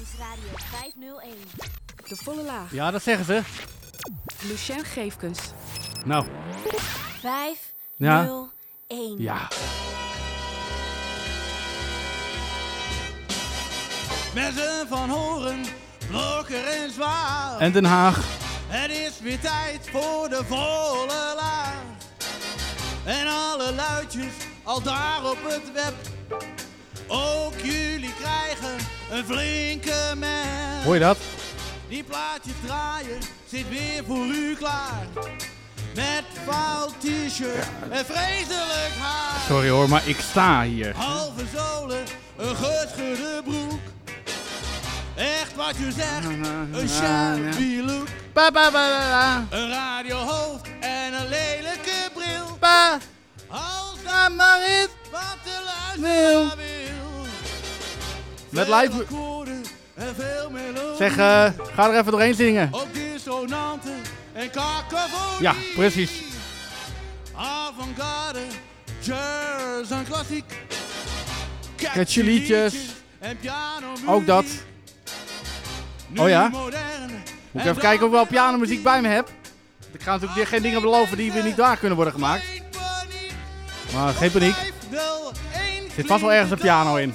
is Radio 501. De volle laag. Ja, dat zeggen ze. Lucien Geefkens. Nou, 501. Ja. ja. Mensen van Horen, Blokker en Zwaar. En Den Haag. Het is weer tijd voor de volle laag. En alle luidjes al daar op het web. Ook jullie krijgen een flinke man. Hoor je dat? Die plaatjes draaien zit weer voor u klaar. Met fout t-shirt en vreselijk haar. Sorry hoor, maar ik sta hier. Halve zolen, een geschudde broek. Echt wat je zegt, een shabby look. Ba, ba, ba, ba. Een radiohoofd en een lelijke bril. Ba. Als dat maar is wat de luisteraar wil. Met live... Zeg, uh, ga er even doorheen zingen. Ook dissonanten en. Ja, precies. Avant-garde, jazz en klassiek. Catchy liedjes. Ook dat. Oh ja? Moet ik even kijken of ik wel pianomuziek bij me heb. Ik ga natuurlijk geen dingen beloven die weer niet waar kunnen worden gemaakt. Maar geen paniek. Er zit vast wel ergens een piano in.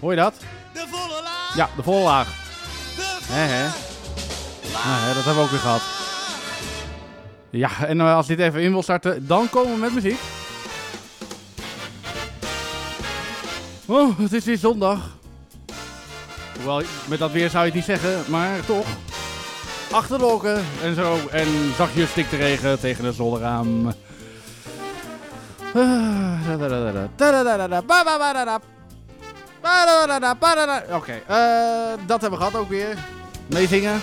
Hoor je dat? De volle laag. Ja, de volle laag. He, he. Nou, hè, dat hebben we ook weer gehad. Ja, en als dit even in wil starten, dan komen we met muziek. Oh, het is weer zondag. Hoewel, met dat weer zou je het niet zeggen, maar toch. Achterwolken en zo. En zachtjes stikt de regen tegen het zolderraam. Oké, uh, dat hebben we gehad ook weer. Meezingen.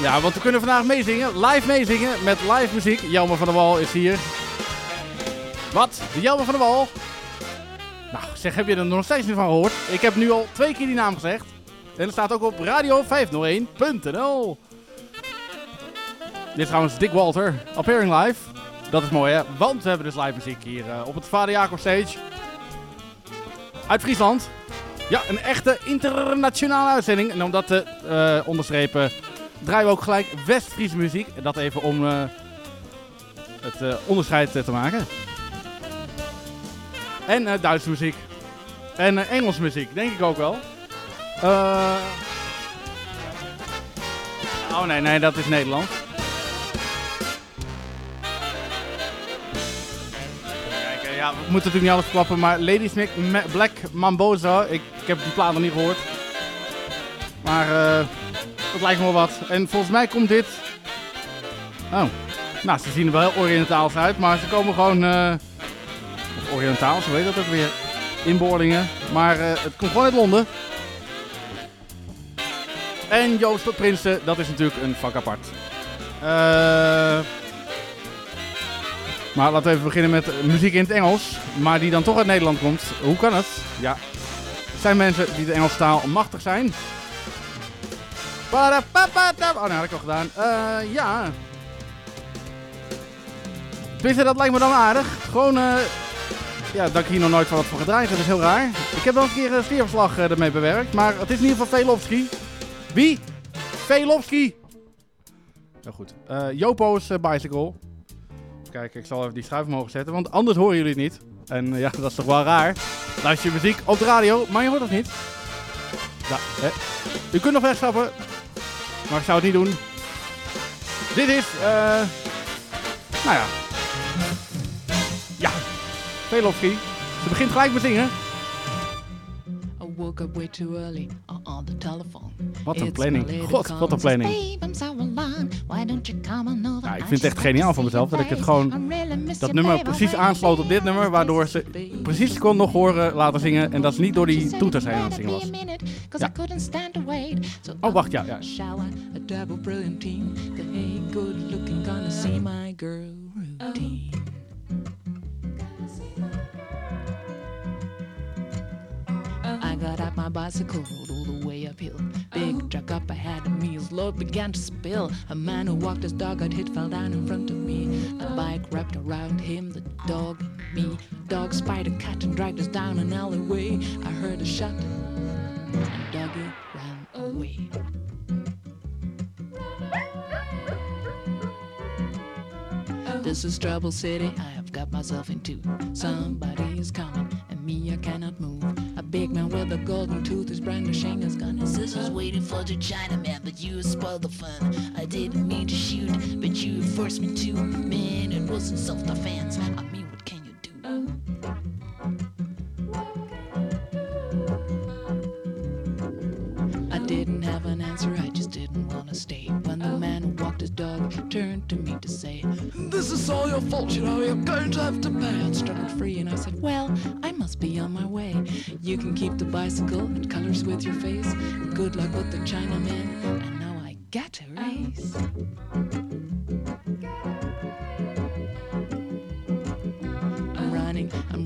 Ja, want we kunnen vandaag meezingen. Live meezingen met live muziek. Jelmer van der Wal is hier. Wat? De Jelmer van der Wal? Nou, zeg, heb je er nog steeds niet van gehoord? Ik heb nu al twee keer die naam gezegd. En dat staat ook op radio501.nl. Dit is trouwens Dick Walter, appearing live. Dat is mooi hè, want we hebben dus live muziek hier uh, op het Vader Jacob Stage. Uit Friesland. Ja, een echte internationale uitzending. En om dat te uh, onderstrepen draaien we ook gelijk West-Friese muziek. Dat even om uh, het onderscheid te maken. En Duitse muziek. En Engelse muziek, denk ik ook wel. Oh nee, nee, dat is Nederland. Ja, we moeten natuurlijk niet alles klappen, maar Lady Smith Black Mamboza, ik, ik, heb die plaat nog niet gehoord. Maar dat lijkt me wel wat. En volgens mij komt dit... Oh, nou, ze zien er wel heel Oriëntaals uit, maar ze komen gewoon of Oriëntaal, zo weet dat ook weer. Inboorlingen. Maar uh, het komt gewoon uit Londen. En Joost de Prinsen, dat is natuurlijk een vak apart. Uh, maar laten we even beginnen met muziek in het Engels. Maar die dan toch uit Nederland komt. Hoe kan het? Ja. Het zijn mensen die de Engelse taal machtig zijn. Oh, nou, dat had ik al gedaan. Uh, ja. Tenminste, dat lijkt me dan aardig. Gewoon uh, ja, dat ik hier nog nooit van wat voor gedraaid heb, is heel raar. Ik heb wel een keer een stierverslag uh, ermee bewerkt, maar het is in ieder geval Velofsky. Wie? Velofsky! Nou goed, Jopo's uh, Kijk, ik zal even die schuif mogen zetten, want anders horen jullie het niet. En ja, dat is toch wel raar. Luister je muziek op de radio, maar je hoort het niet. Ja, hè. U kunt nog wegstappen, maar ik zou het niet doen. Dit is, eh, nou ja. Ja, Velofsky. Ze begint gelijk met zingen. Woke up way too early on the telephone. Wat een planning. God, wat een planning. Ja, ik vind het echt geniaal van mezelf dat ik het gewoon dat nummer precies aansloot op dit nummer, waardoor ze precies kon nog horen laten zingen en dat ze niet door die toeters heen aan het zingen was. Ja. Oh, wacht, ja. ja. Got out my bicycle, rode all the way uphill. Big oh. truck up ahead of me, his load began to spill. A man who walked his dog got hit, fell down in front of me. The oh. bike wrapped around him, the dog and me. dog spied a cat and dragged us down an alleyway. I heard a shot, and doggy ran away. Oh. This is trouble city. I have got myself into. Somebody is coming, and me I cannot move. Big man with a golden tooth is brandishing his gun. His sister's waiting for the Chinaman, but you spoiled the fun. I didn't mean to shoot, but you forced me to. Man, it wasn't self-defense. I mean, what can you do? Uh, I didn't have an answer, I just didn't want to stay. When the man who walked his dog turned to me to say, This is all your fault, you know, you're going to have to pay. I struggled free and I said, Well, I must be on my way. You can keep the bicycle, it colors with your face. Good luck with the Chinaman, and now I got to race.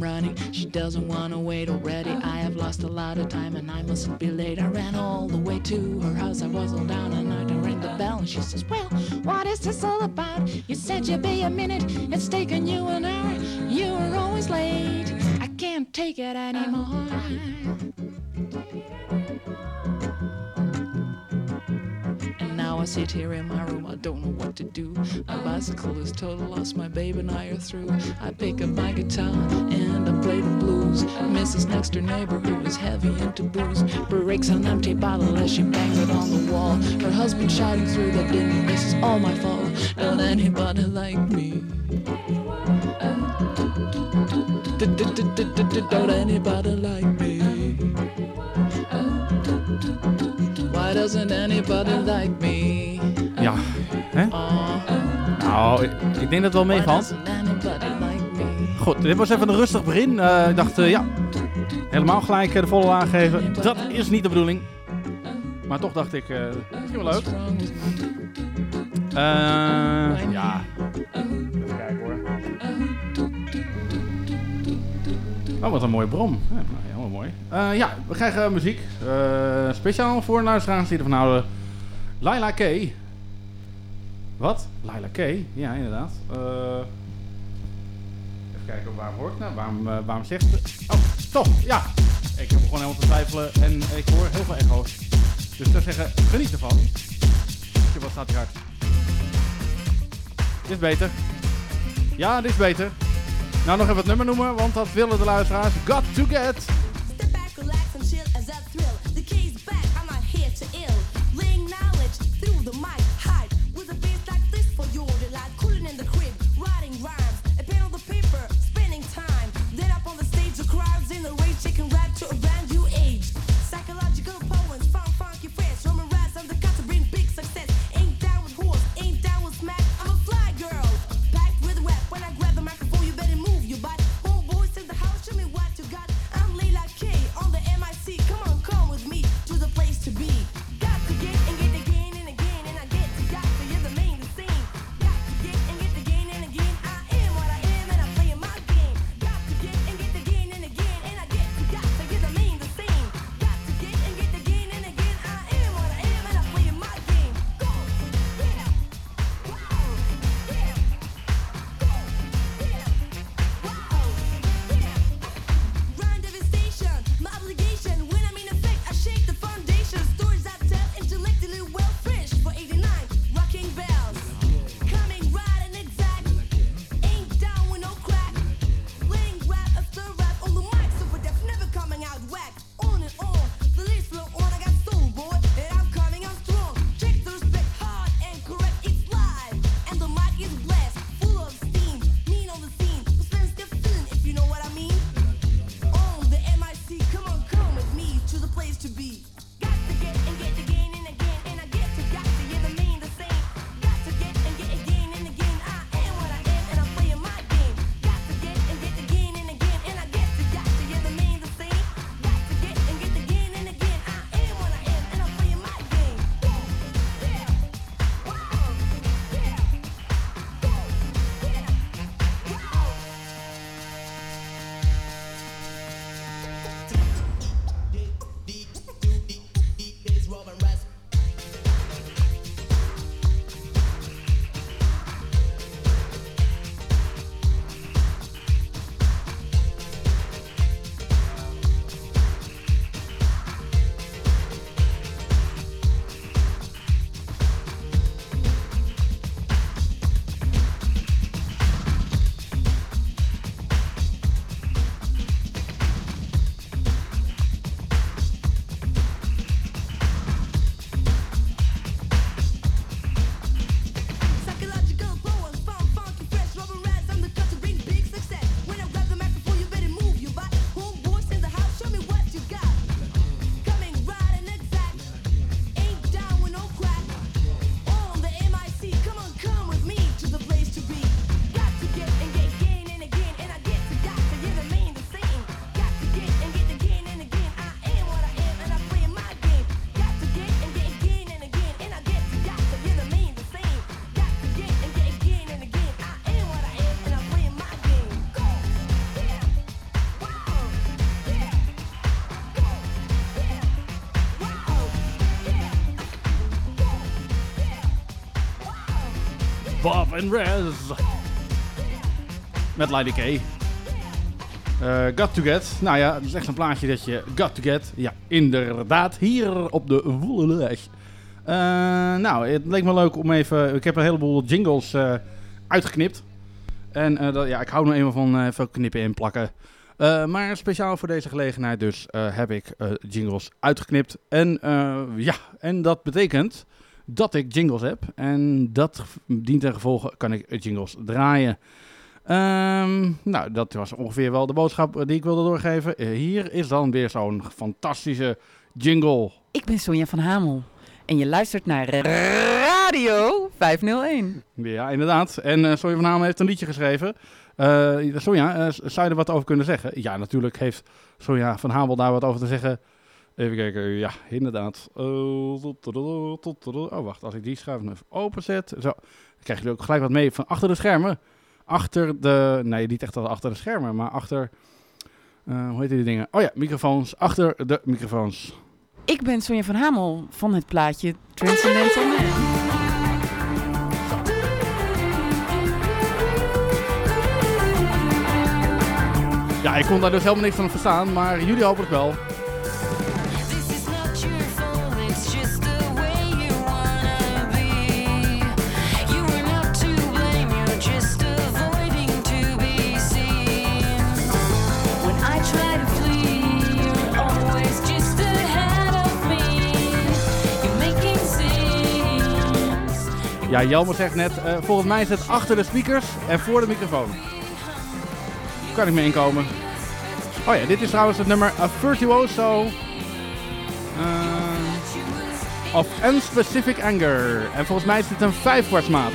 Running, She doesn't wanna wait already. I have lost a lot of time and I mustn't be late. I ran all the way to her house. I was all down and I rang the bell and she says, Well, what is this all about? You said you'd be a minute. It's taken you an hour. You were always late. I can't take it anymore. I sit here in my room, I don't know what to do. My bicycle is total lost, my babe and I are through. I pick up my guitar and I play the blues. Mrs. next door neighbor, who is heavy into booze, breaks an empty bottle as she bangs it on the wall. Her husband shouting through the din, this is all my fault. Don't anybody like me. Don't anybody like me. Why doesn't anybody like me? Ja, hè? Nou, ik, denk dat het wel meevalt. Goed, dit was even een rustig begin. Eh, ik dacht, eh, ja, helemaal gelijk eh, de volle laag geven. Dat is niet de bedoeling. Maar toch dacht ik, eh misschien wel leuk. Eh, ja. Even kijken hoor. Oh, wat een mooie brom. Ja, nou, helemaal mooi. Ja, we krijgen muziek. Speciaal voor luisteraars die ervan houden. Laila K. Wat? Laila K? Ja, inderdaad. Eh, even kijken waarom hoor ik nou? Waarom, eh, waarom zegt ze... Oh, toch, ja. Ik heb begon helemaal te twijfelen en ik hoor heel veel echo's. Dus ik zeggen, geniet ervan. Tje, wat staat hier hard? Dit is beter. Ja, dit is beter. Nou, nog even het nummer noemen, want dat willen de luisteraars. Got to get. And Rez. Met Lady K. Eh, got to Get. Nou ja, het is echt een plaatje dat je got to get. Ja, inderdaad. Hier op de volle leg. Eh, nou, het leek me leuk om even... Ik heb een heleboel jingles eh, uitgeknipt. En dat, ja, ik hou nog eenmaal van veel knippen en plakken. Maar speciaal voor deze gelegenheid dus heb ik jingles uitgeknipt. En ja, en dat betekent dat ik jingles heb. En dat dient ten gevolge kan ik jingles draaien. Ehm, nou, dat was ongeveer wel de boodschap die ik wilde doorgeven. Eh, hier is dan weer zo'n fantastische jingle. Ik ben Sonja van Hamel en je luistert naar Radio 501. Ja, inderdaad. En eh Sonja van Hamel heeft een liedje geschreven. Eh Sonja, zou je er wat over kunnen zeggen? Ja, natuurlijk heeft Sonja van Hamel daar wat over te zeggen. Even kijken, ja, inderdaad. Eh, Oh, wacht, als ik die schuif even openzet. Zo, dan krijgen jullie ook gelijk wat mee van achter de schermen. Achter de, nee, niet echt achter de schermen, maar achter, eh, hoe heet die dingen? Oh ja, microfoons, achter de microfoons. Ik ben Sonja van Hamel van het plaatje Transcendental Man. Ja, ik kon daar dus helemaal niks van verstaan, maar jullie hopelijk wel. Ja, Jelmer zegt net, eh, volgens mij is het achter de speakers en voor de microfoon. Kan ik mee inkomen. Oh ja, dit is trouwens het nummer A Virtuoso eh, of Unspecific Anger. En volgens mij is dit een vijfkwartsmaat.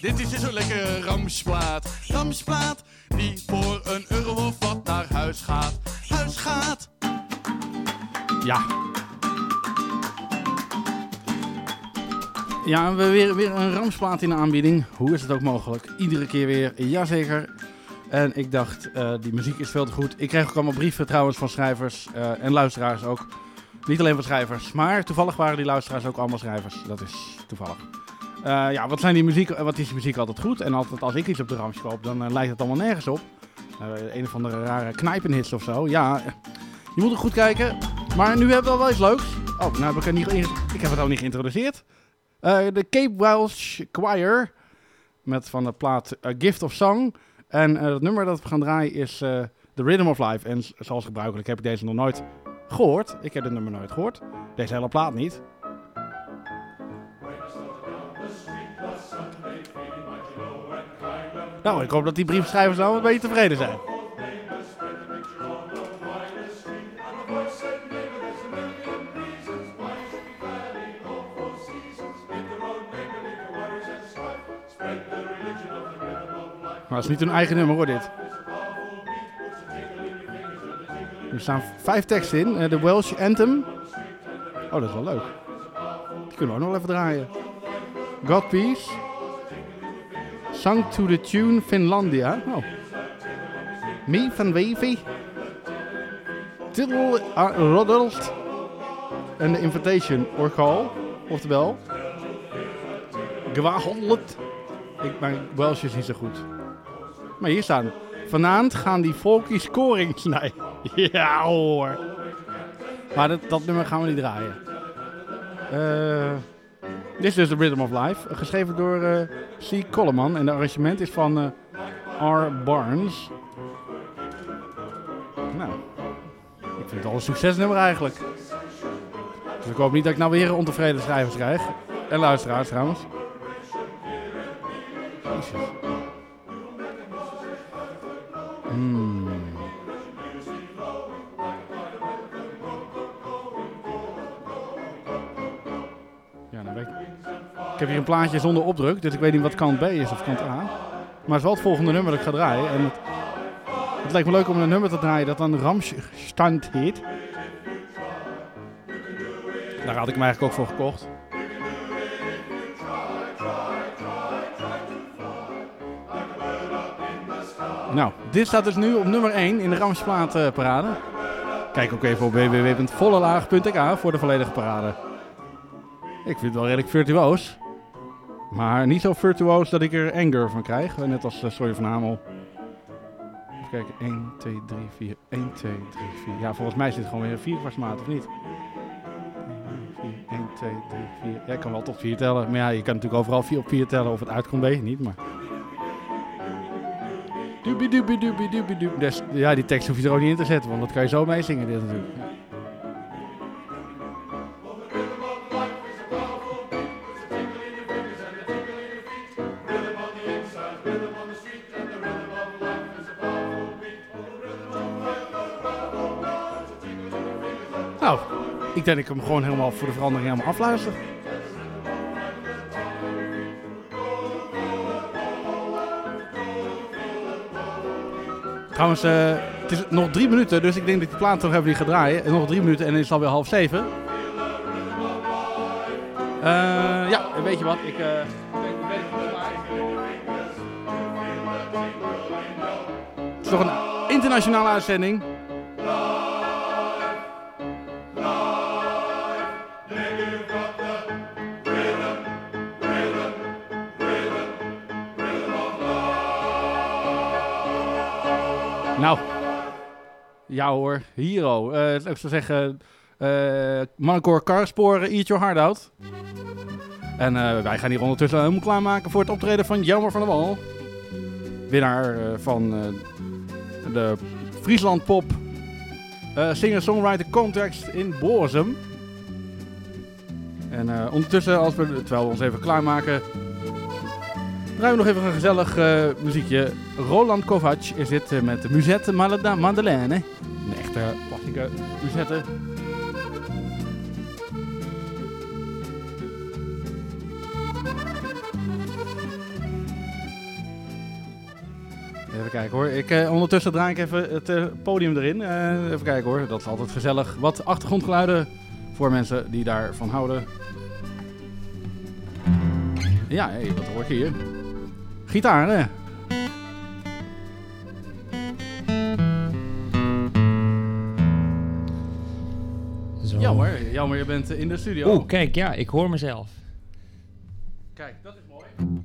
Dit is dus zo lekker Ramsplaat. Ramsplaat, die voor een euro of wat naar huis gaat. Huis gaat. Ja. Ja, we weer, weer een Ramsplaat in de aanbieding. Hoe is het ook mogelijk? Iedere keer weer, jazeker. En ik dacht, eh, die muziek is veel te goed. Ik kreeg ook allemaal brieven trouwens van schrijvers eh, en luisteraars ook. Niet alleen van schrijvers, maar toevallig waren die luisteraars ook allemaal schrijvers. Dat is toevallig. Eh, ja, wat, zijn die muziek, wat is die muziek altijd goed? En altijd als ik iets op de Rams koop, dan eh, lijkt het allemaal nergens op. Eh, een of andere rare knijpenhits of zo. Ja, eh, je moet er goed kijken. Maar nu hebben we wel iets leuks. Oh, nou heb ik, er niet, ik heb het al niet geïntroduceerd. Eh, de Cape Welsh Choir. Met van de plaat Gift of Song. En eh, het nummer dat we gaan draaien is eh, The Rhythm of Life. En zoals gebruikelijk heb ik deze nog nooit gehoord. Ik heb dit nummer nooit gehoord. Deze hele plaat niet. Nou, ik hoop dat die briefschrijvers nou een beetje tevreden zijn. Maar het is niet hun eigen nummer hoor, dit. Er staan vijf teksten in. Eh, De Welsh Anthem. Oh, dat is wel leuk. Die kunnen we ook nog wel even draaien. God Peace. Sung to the tune Finlandia. Oh. Me van Wavy. Titel uh, Roddelt. En de Invitation or Call. Oftewel. Gewahandeld. Ik, mijn Welsh is niet zo goed. Maar hier staan. Vanavond gaan die folky scorings nee. Ja hoor. Maar dat, dat nummer gaan we niet draaien. Eh, dit is The Rhythm of Life. Geschreven door eh, C. Coleman. En de arrangement is van eh, R. Barnes. Nou, ik vind het al een succesnummer eigenlijk. Dus ik hoop niet dat ik nou weer ontevreden schrijvers krijg. En luisteraars trouwens. Hier een plaatje zonder opdruk, dus ik weet niet wat kant B is of kant A. Maar het is wel het volgende nummer dat ik ga draaien. En het, lijkt me leuk om een nummer te draaien dat dan Ramstand heet. Daar had ik hem eigenlijk ook voor gekocht. Nou, dit staat dus nu op nummer 1 in de Ramsplaat eh, parade. Kijk ook even op www.vollelaag.ik voor de volledige parade. Ik vind het wel redelijk virtuoos. Maar niet zo virtuoos dat ik er anger van krijg. Net als uh, Sorry van Hamel. Even kijken. 1, 2, 3, 4. 1, 2, 3, 4. Ja, volgens mij zit het gewoon weer een vierkwartsmaat, of niet? 1, 2, 3, 4. Ja, ik kan wel tot 4 tellen. Maar ja, je kan natuurlijk overal 4 op 4 tellen of het uitkomt weet je niet. Maar... Dus, ja, die tekst hoef je er ook niet in te zetten, want dat kan je zo meezingen dit natuurlijk. Dat ik hem gewoon helemaal voor de verandering helemaal afluister. Trouwens, eh, het is nog drie minuten, dus ik denk dat die plaat toch even die ga draaien. En nog drie minuten en dan is het alweer half zeven. Eh, ja, weet je wat, ik... eh, Het is toch een internationale uitzending. Nou, ja hoor, Hero. Eh ik zou zeggen, Mannenkoor Karsporen, Eat Your Heart Out. En eh, wij gaan hier ondertussen helemaal klaarmaken voor het optreden van Jelmer van der Wal. Winnaar van de Friesland Pop Singer-Songwriter Contest in Borzum. En ondertussen, als we, terwijl we ons even klaarmaken, draaien we nog even een gezellig eh, muziekje. Roland Kovac is dit eh, met Musette Malada Madeleine. Een echte klassieke Musette. Even kijken hoor. Ik, eh, ondertussen draai ik even het podium erin. Even kijken hoor. Dat is altijd gezellig. Wat achtergrondgeluiden voor mensen die daarvan houden. Ja, hé, wat hoor ik hier? Gitaar, hè? Zo. Jammer, jammer, je bent in de studio. Oeh, kijk, ja, ik hoor mezelf. Kijk, dat is mooi.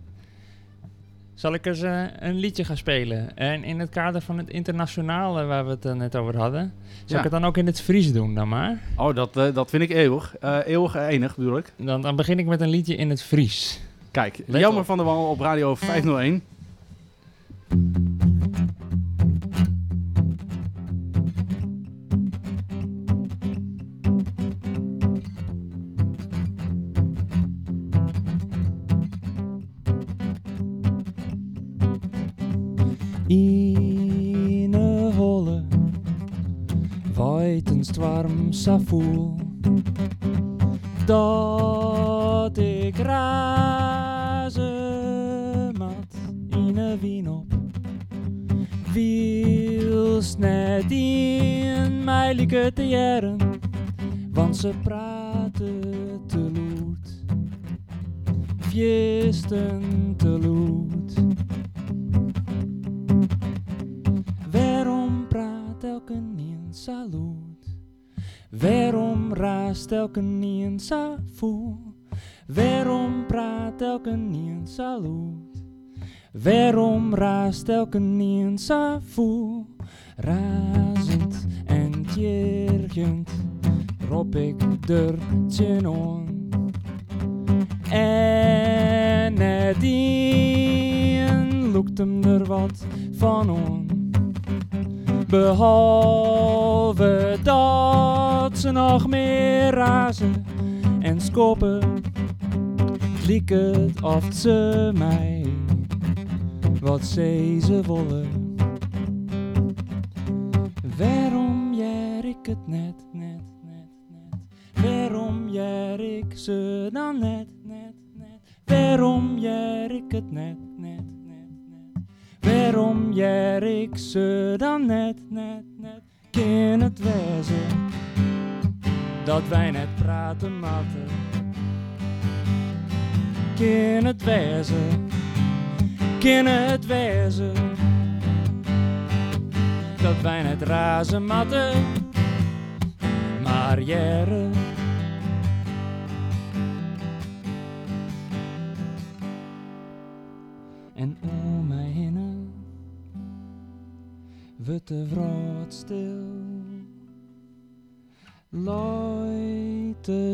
Zal ik eens eh, een liedje gaan spelen? En in het kader van het internationale waar we het eh, net over hadden, zal Ja. ik het dan ook in het Fries doen dan maar? Oh, dat, eh, dat vind ik eeuwig. Eeuwig enig bedoel ik. Dan, dan begin ik met een liedje in het Fries. Kijk, Let Jammer op. van der Wal op Radio 501. Ine holle, weitenstorm sa voel. Want ze praten te loed. Viesten te loed. Waarom praat elke niet salut? Waarom raast elke niet een savoel? Waarom praat elke niet salut? Waarom raast elke niet een savoel? Razend roep ik dertje on. En nadien loekt hem er wat van on. Behalve dat ze nog meer razen en skoppen, liek het of ze mij wat ze willen. Ik net, net, net, net? Waarom jaar ik ze dan net, net, net? Waarom jaar ik het net, net, net, net? Waarom jaar ik ze dan net, net, net? Het wezen dat wij net praten matten? Kan het wezen, kan het wezen dat wij net razen matten? Jaren. En om mij heen wordt de wraad stil. Luid de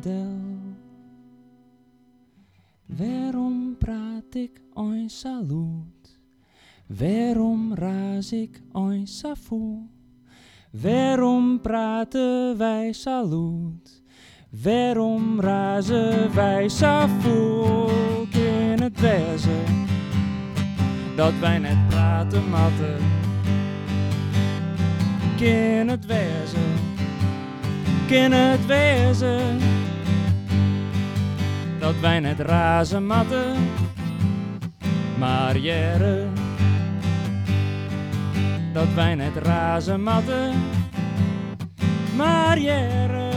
del. Waarom praat ik een salut? Waarom raas ik een savoel? Waarom praten wij salut? Waarom razen wij savoel? Kan het wezen dat wij net praten matten? Kan het wezen? Kan het wezen dat wij net razen matten? Maar jaren dat wij net razen matten. Maar jaren.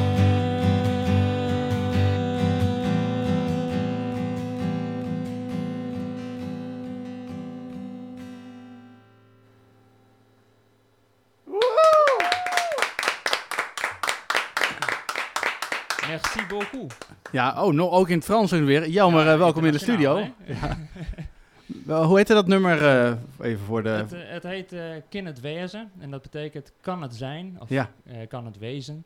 Merci beaucoup. Ja, oh, no, ook in het Frans weer. Jammer, eh, welkom in de studio. internationaal, Wel, Hoe heette dat nummer? eh, even voor de... Het, eh, het heet eh Kin het wezen en dat betekent kan het zijn of Ja. eh, kan het wezen.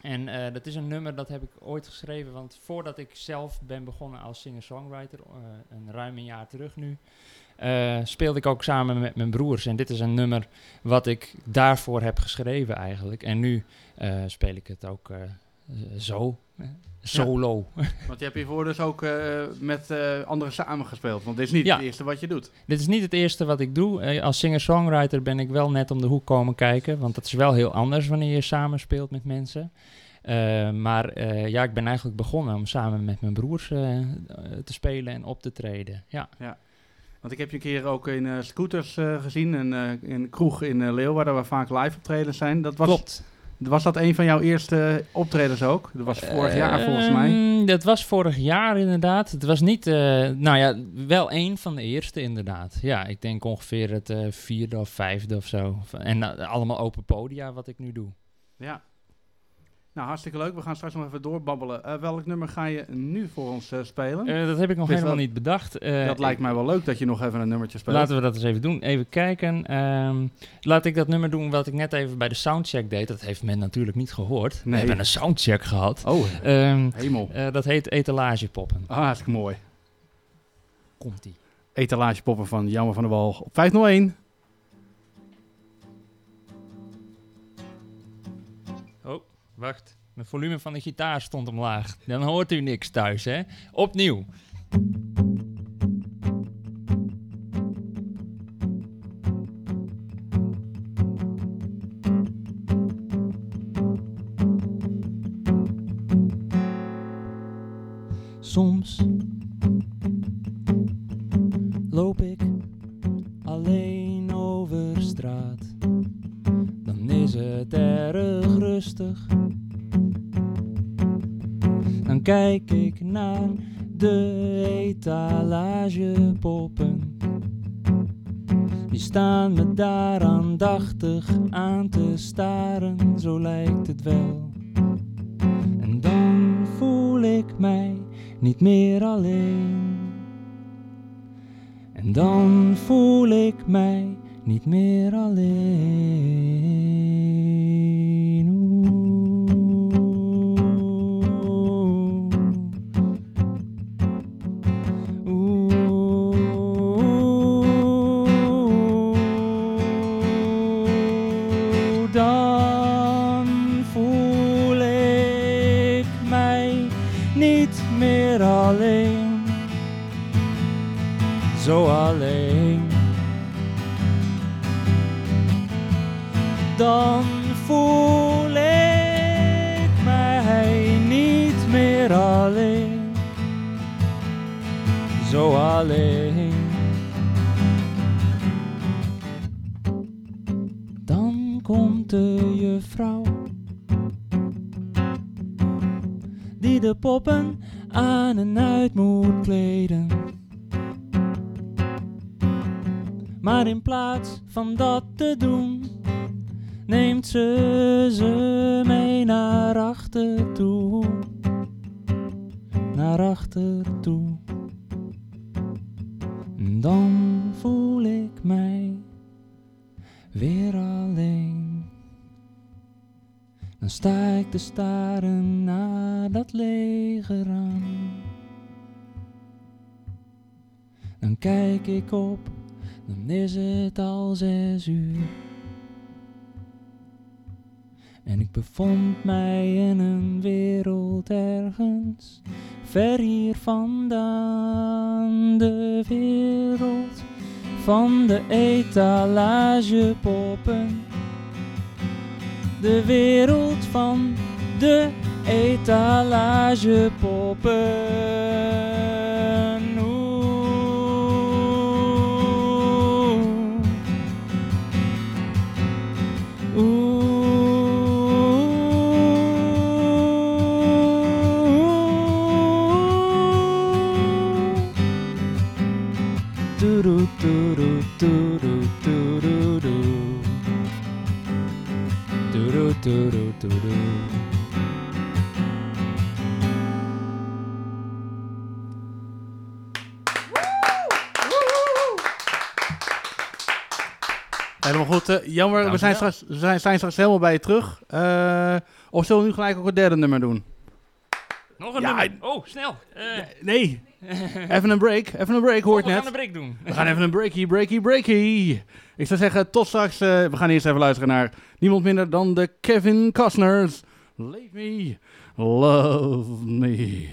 En eh, dat is een nummer dat heb ik ooit geschreven, want voordat ik zelf ben begonnen als singer-songwriter, eh, een ruim een jaar terug nu, eh, speelde ik ook samen met mijn broers. En dit is een nummer wat ik daarvoor heb geschreven eigenlijk. En nu eh, speel ik het ook eh, zo, solo. Want je hebt hiervoor dus ook eh, met eh, anderen samengespeeld. Want dit is niet Ja. het eerste wat je doet. Dit is niet het eerste wat ik doe. Eh, als singer-songwriter ben ik wel net om de hoek komen kijken. Want dat is wel heel anders wanneer je samen speelt met mensen. Eh, maar eh, ja, ik ben eigenlijk begonnen om samen met mijn broers te spelen en op te treden. Ja, Want ik heb je een keer ook in eh, scooters eh, gezien. En eh, in een kroeg in Leeuwarden waar vaak live optredens zijn. Dat was, klopt. Was dat een van jouw eerste optredens ook? Dat was vorig jaar volgens mij. Ehm, Dat was vorig jaar inderdaad. Het was niet, eh, nou ja, wel één van de eerste inderdaad. Ja, ik denk ongeveer het eh, vierde of vijfde of zo. En eh, allemaal open podia wat ik nu doe. Ja. Nou, hartstikke leuk. We gaan straks nog even doorbabbelen. Eh, welk nummer ga je nu voor ons eh, spelen? Eh, dat heb ik nog Wist helemaal niet bedacht. Dat lijkt mij wel leuk dat je nog even een nummertje speelt. Laten we dat eens even doen. Even kijken. Ehm, laat ik dat nummer doen wat ik net even bij de soundcheck deed. Dat heeft men natuurlijk niet gehoord. We Nee. hebben een soundcheck gehad. Oh, Ehm, hemel. dat heet Etalagepoppen. Ah, hartstikke mooi. Komt-ie. Etalagepoppen van Jammer van der Wal op 501. Wacht. Mijn volume van de gitaar stond omlaag. Dan hoort u niks thuis, hè? Opnieuw. Kijk ik naar de etalagepoppen. Die staan me daar aandachtig aan te staren, zo lijkt het wel. En dan voel ik mij niet meer alleen. En dan voel ik mij niet meer alleen. Niet meer alleen. Zo alleen. Dan voel ik mij niet meer alleen. Zo alleen. Dan komt de juffrouw de poppen aan en uit moet kleden. Maar in plaats van dat te doen, neemt ze ze mee naar achter toe. Naar achter toe. Dan voel ik mij weer alleen. Dan sta ik te staren naar dat lege raam. Dan kijk ik op, dan is het al zes uur. En ik bevond mij in een wereld ergens ver hier vandaan. De wereld van de etalagepoppen. De wereld van de etalagepoppen. Oeh. Helemaal goed. eh, jammer, we zijn, straks, we zijn, zijn straks helemaal bij je terug. Eh, of zullen we nu gelijk ook het derde nummer doen? Nog een Ja, nummer. Oh, snel. Eh, Nee, even een break. Even een break, hoort oh, we net. gaan een break doen. We gaan even een breakie, breakie, breakie. Ik zou zeggen, tot straks. eh, we gaan eerst even luisteren naar niemand minder dan de Kevin Costners. Leave me, love me.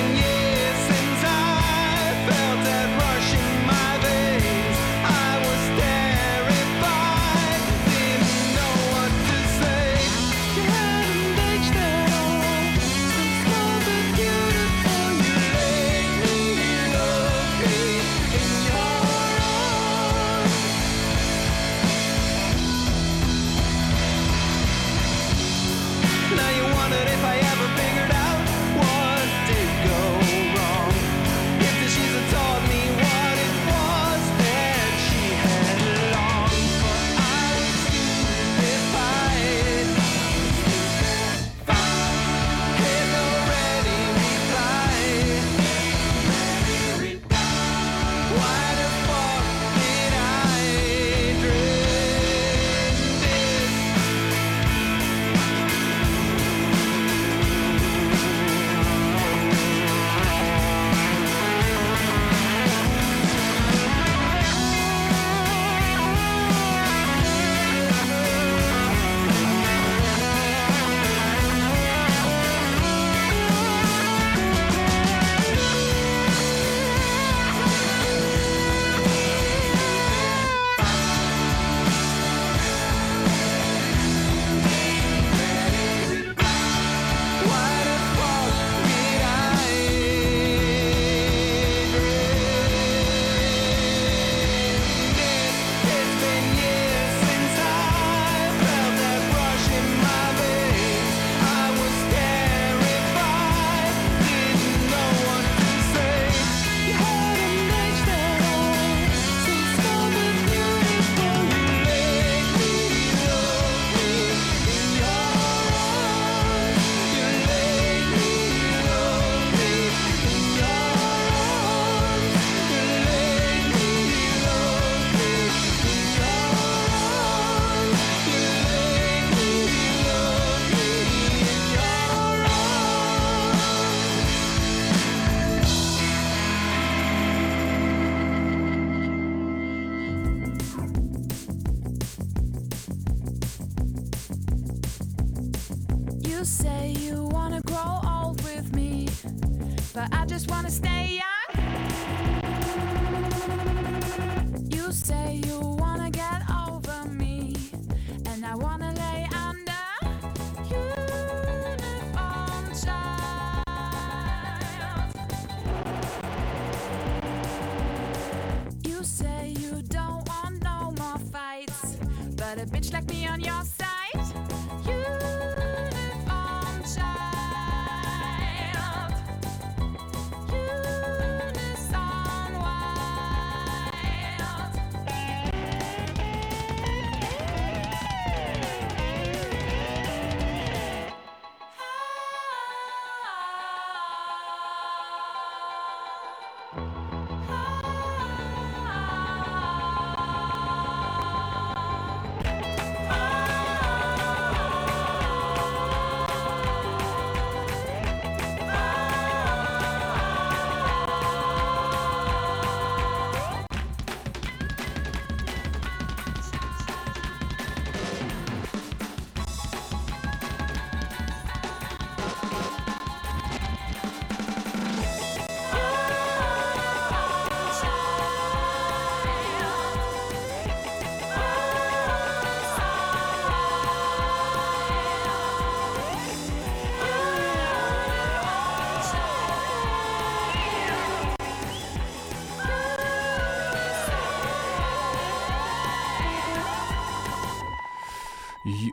in you.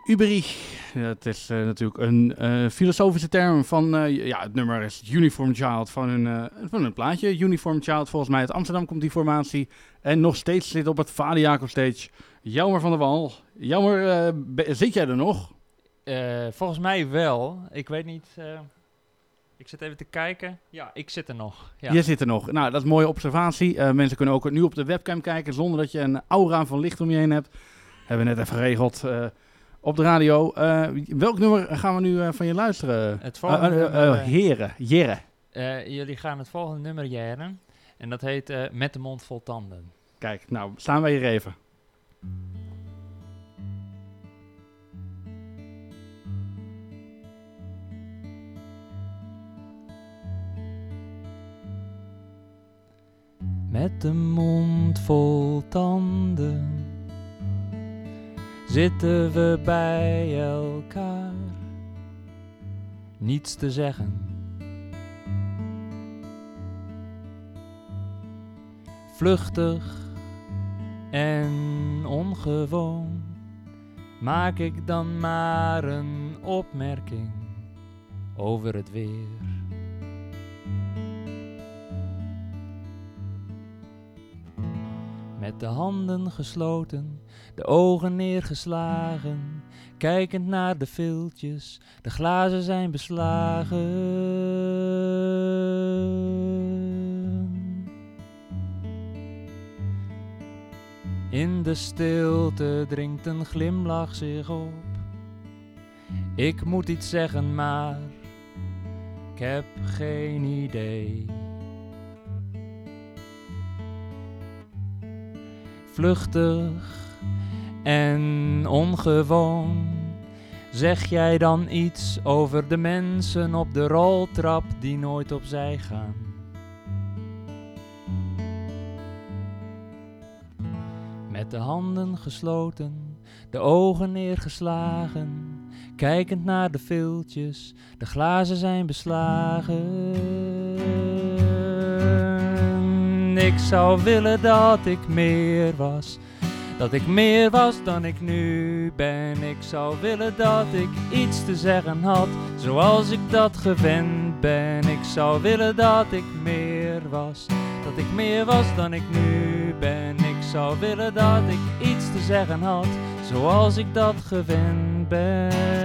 Uberi. Dat is eh, natuurlijk een eh, filosofische term van, eh, ja, het nummer is Uniform Child van hun, eh, van hun plaatje. Uniform Child, volgens mij uit Amsterdam komt die formatie. En nog steeds zit op het Vader Jacob Stage Jammer van der Wal. Jammer, zit jij er nog? Volgens mij wel. Ik weet niet. ik zit even te kijken. Ja, ik zit er nog. Ja. Je zit er nog. Nou, dat is een mooie observatie. Mensen kunnen ook nu op de webcam kijken zonder dat je een aura van licht om je heen hebt. Hebben we net even geregeld op de radio. Eh, welk nummer gaan we nu eh, van je luisteren? Het eh, volgende nummer, oh, heren, Jere. jullie gaan het volgende nummer jaren. En dat heet Met de mond vol tanden. Kijk, nou staan wij hier even. Met de mond vol tanden zitten we bij elkaar. Niets te zeggen. Vluchtig en ongewoon maak ik dan maar een opmerking over het weer. Met de handen gesloten, de ogen neergeslagen, kijkend naar de viltjes, de glazen zijn beslagen. In de stilte dringt een glimlach zich op. Ik moet iets zeggen, maar ik heb geen idee. Vluchtig en ongewoon. Zeg jij dan iets over de mensen op de roltrap die nooit opzij gaan? Met de handen gesloten, de ogen neergeslagen, kijkend naar de viltjes, de glazen zijn beslagen. Ik zou willen dat ik meer was, dat ik meer was dan ik nu ben. Ik zou willen dat ik iets te zeggen had, zoals ik dat gewend ben. Ik zou willen dat ik meer was, dat ik meer was dan ik nu ben. Ik zou willen dat ik iets te zeggen had, zoals ik dat gewend ben.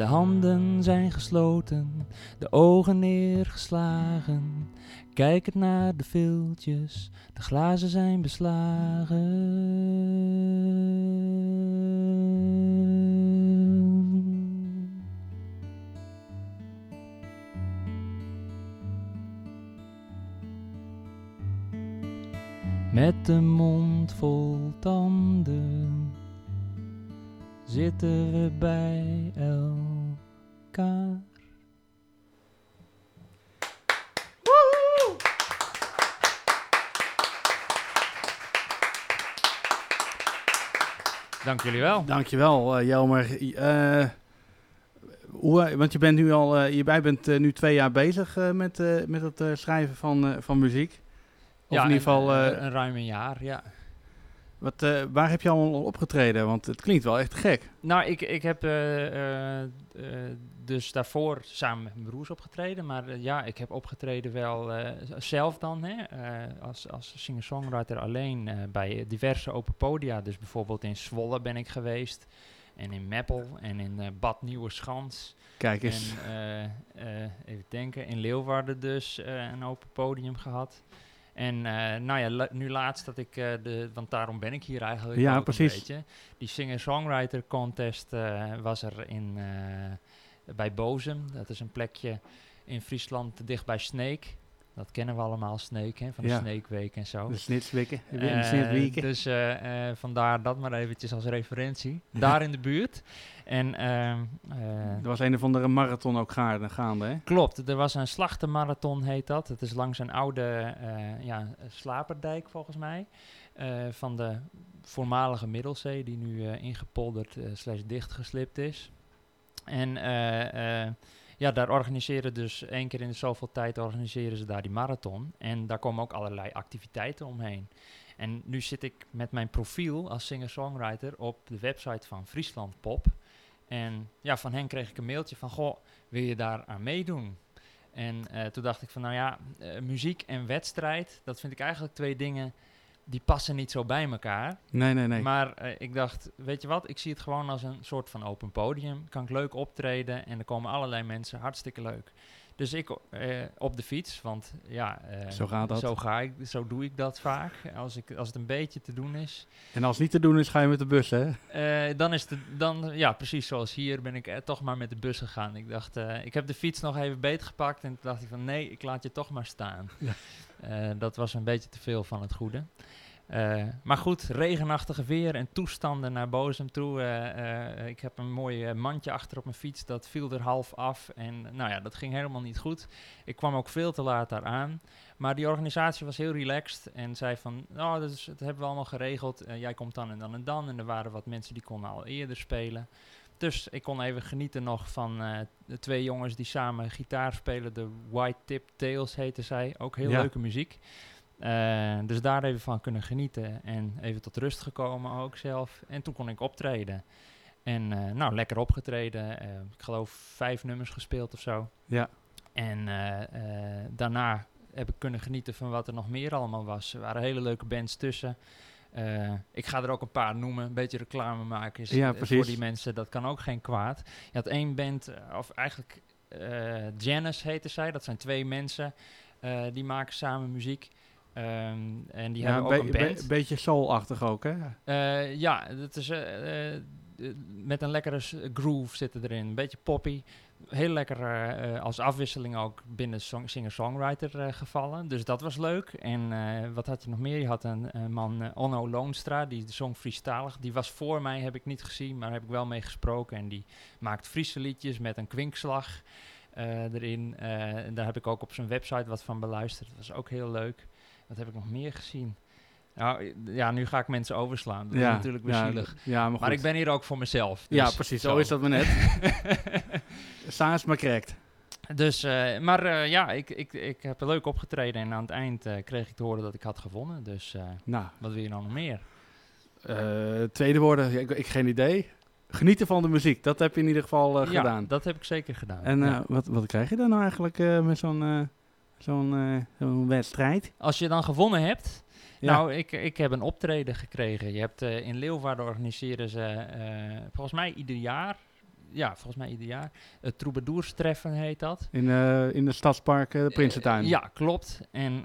De handen zijn gesloten, de ogen neergeslagen. Kijkend naar de viltjes, de glazen zijn beslagen. Met de mond vol tanden zitten we bij elkaar. Dank jullie wel. Dankjewel, eh Jelmer. Eh, hoe, want je bent nu al, eh, jij bent eh, nu twee jaar bezig eh, met, eh, met het eh, schrijven van, eh, van muziek. Of in ieder geval, een, eh, een ruim een jaar, ja. wat, eh, waar heb je allemaal opgetreden? Want het klinkt wel echt gek. Nou, ik, ik heb eh, eh, eh, dus daarvoor samen met mijn broers opgetreden. Maar eh, ja, ik heb opgetreden wel eh, zelf dan, hè, eh, als, als singer-songwriter alleen bij diverse open podia. Dus bijvoorbeeld in Zwolle ben ik geweest. En in Meppel en in Bad Nieuweschans. Kijk eens. En even denken, in Leeuwarden dus een open podium gehad. En nou ja, la- nu laatst dat ik de, want daarom ben ik hier eigenlijk Ja, precies. een beetje. Die singer-songwriter contest was er in, bij Bozem. Dat is een plekje in Friesland dicht bij Sneek. Dat kennen we allemaal, Sneek, hè, van de Ja. Sneekweek en zo. De snitswikken. De Eh, dus eh, eh, vandaar dat maar eventjes als referentie. Daar in de buurt. En ehm, eh, er was een of andere marathon ook gaande, gaande hè? Klopt, er was een slachtenmarathon heet dat. Het is langs een oude ja, slaperdijk volgens mij. van de voormalige Middelzee die nu ingepolderd slash dichtgeslipt is. En eh, eh, ja, daar organiseren dus één keer in de zoveel tijd organiseren ze daar die marathon. En daar komen ook allerlei activiteiten omheen. En nu zit ik met mijn profiel als singer-songwriter op de website van Friesland Pop. En ja, van hen kreeg ik een mailtje van, goh, wil je daar aan meedoen? En eh, toen dacht ik van, nou ja, muziek en wedstrijd, dat vind ik eigenlijk twee dingen die passen niet zo bij elkaar. Nee, nee, nee. Maar eh, ik dacht, weet je wat, ik zie het gewoon als een soort van open podium. Kan ik leuk optreden en er komen allerlei mensen, hartstikke leuk. Dus ik eh, op de fiets, want ja, eh, Zo gaat dat. Zo, ga ik, zo doe ik dat vaak, als, ik, als het een beetje te doen is. En als het niet te doen is, ga je met de bus, hè? Dan is het, dan, ja, precies zoals hier ben ik toch maar met de bus gegaan. Ik dacht, ik heb de fiets nog even beetgepakt en toen dacht ik van nee, ik laat je toch maar staan. Ja. Dat was een beetje te veel van het goede. Eh, maar goed, regenachtige weer en toestanden naar Bozem toe. Eh, eh, ik heb een mooi mandje achter op mijn fiets, dat viel er half af. En nou ja, dat ging helemaal niet goed. Ik kwam ook veel te laat daar aan. Maar die organisatie was heel relaxed en zei van, oh, dat, is, dat hebben we allemaal geregeld. Jij komt dan en dan en dan. En er waren wat mensen die konden al eerder spelen. Dus ik kon even genieten nog van de twee jongens die samen gitaar spelen. De White Tip Tales heette zij. Ook heel Ja. leuke muziek. Eh, dus daar even van kunnen genieten. En even tot rust gekomen ook zelf. En toen kon ik optreden. En eh, nou, lekker opgetreden. Eh, ik geloof vijf nummers gespeeld of zo. Ja. En daarna heb ik kunnen genieten van wat er nog meer allemaal was. Er waren hele leuke bands tussen. Ik ga er ook een paar noemen, een beetje reclame maken. Is, Ja. Voor die mensen, dat kan ook geen kwaad. Je had één band, of eigenlijk eh Janice heette zij. Dat zijn twee mensen, die maken samen muziek. Ehm, en die ja, hebben ook een be- band. beetje soul-achtig ook, hè? Eh, ja, dat is eh, eh, met een lekkere groove zitten erin. Een beetje poppy. Heel lekker als afwisseling ook binnen song- singer-songwriter gevallen. Dus dat was leuk. En wat had je nog meer? Je had een, man, Onno Loonstra, die zong Friestalig. Die was voor mij, heb ik niet gezien, maar heb ik wel mee gesproken. En die maakt Friese liedjes met een kwinkslag erin. En daar heb ik ook op zijn website wat van beluisterd. Dat was ook heel leuk. Wat heb ik nog meer gezien? Nou, ja, nu ga ik mensen overslaan. Dat is natuurlijk weer ja, zielig. Ja, maar, ik ben hier ook voor mezelf. Ja, dus precies. Zo is dat maar net. Saans maar correct. dus, eh, maar eh, ja, ik, ik, ik heb leuk opgetreden en aan het eind eh, kreeg ik te horen dat ik had gewonnen. Dus eh, Nou, wat wil je nou nog meer? eh, tweede woorden, ja, ik, ik geen idee. Genieten van de muziek, dat heb je in ieder geval eh, ja, gedaan. dat heb ik zeker gedaan. En eh, ja. wat, wat krijg je dan nou eigenlijk eh, met zo'n eh, zo'n zo'n wedstrijd? Als je dan gewonnen hebt, Ja. nou, ik, ik heb een optreden gekregen. Je hebt eh, in Leeuwarden organiseren ze eh, volgens mij ieder jaar, ja, volgens mij ieder jaar, het Troubadourstreffen heet dat. In, in het stadspark de Prinsentuin. Ja, klopt. En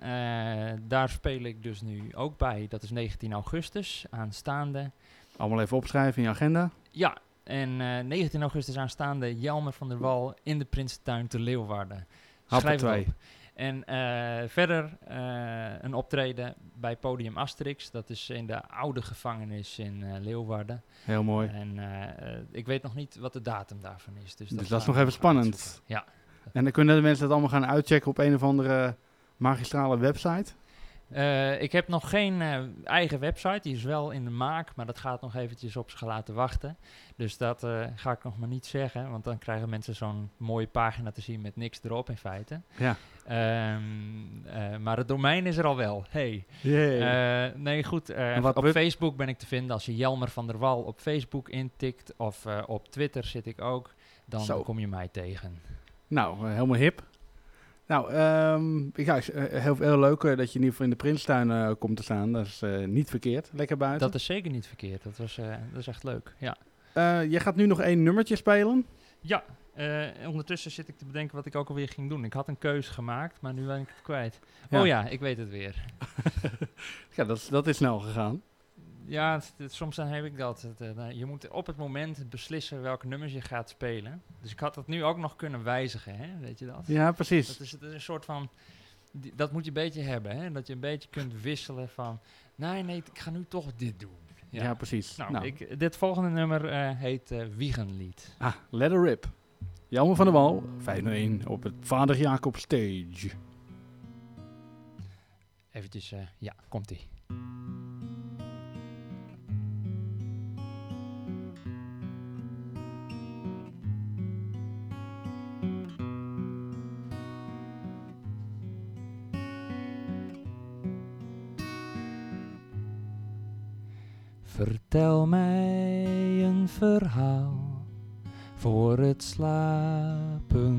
daar speel ik dus nu ook bij. Dat is 19 augustus aanstaande. Allemaal even opschrijven in je agenda. Ja, en eh, 19 augustus aanstaande Jelmer van der Wal in de Prinsentuin te Leeuwarden. Schrijf het twee. op. En eh, verder eh, een optreden bij Podium Asterix. Dat is in de oude gevangenis in eh, Leeuwarden. Heel mooi. En ik weet nog niet wat de datum daarvan is. Dus, Dus dat is nog even spannend. Ja. En dan kunnen de mensen dat allemaal gaan uitchecken op een of andere magistrale website. Ik heb nog geen eigen website, die is wel in de maak, maar dat gaat nog eventjes op zich laten wachten. Dus dat ga ik nog maar niet zeggen, want dan krijgen mensen zo'n mooie pagina te zien met niks erop in feite. Ja. Ehm, eh, maar het domein is er al wel. Hey. Eh, nee, goed. eh, op Facebook ben ik te vinden. Als je Jelmer van der Wal op Facebook intikt of op Twitter zit ik ook, dan Zo. kom je mij tegen. Nou, helemaal hip. Nou, ehm, ja, heel, heel leuk dat je in ieder geval in de Prinstuin komt te staan. Dat is niet verkeerd. Lekker buiten. Dat is zeker niet verkeerd. Dat, was, dat is echt leuk. Ja. Je gaat nu nog één nummertje spelen. Ja, eh, ondertussen zit ik te bedenken wat ik ook alweer ging doen. Ik had een keuze gemaakt, maar nu ben ik het kwijt. Ja. Oh ja, ik weet het weer. Ja, dat, is- dat is snel gegaan. Ja, het- het- soms dan heb ik dat. Het, eh, nou, je moet op het moment beslissen welke nummers je gaat spelen. Dus ik had dat nu ook nog kunnen wijzigen, hè? weet je dat? Ja, precies. Dat is, een soort van... die- dat moet je een beetje hebben, hè? Dat je een beetje kunt wisselen van... Nee, nee, ik ga nu toch dit doen. Ja, precies. Nou, Nou, Ik, dit volgende nummer eh, heet Wiegenlied. ah, let her rip. Jelmer van der Wal, 501 op het Vader Jacob Stage. Eventjes, eh, ja, komt-ie. Vertel mij een verhaal voor het slapen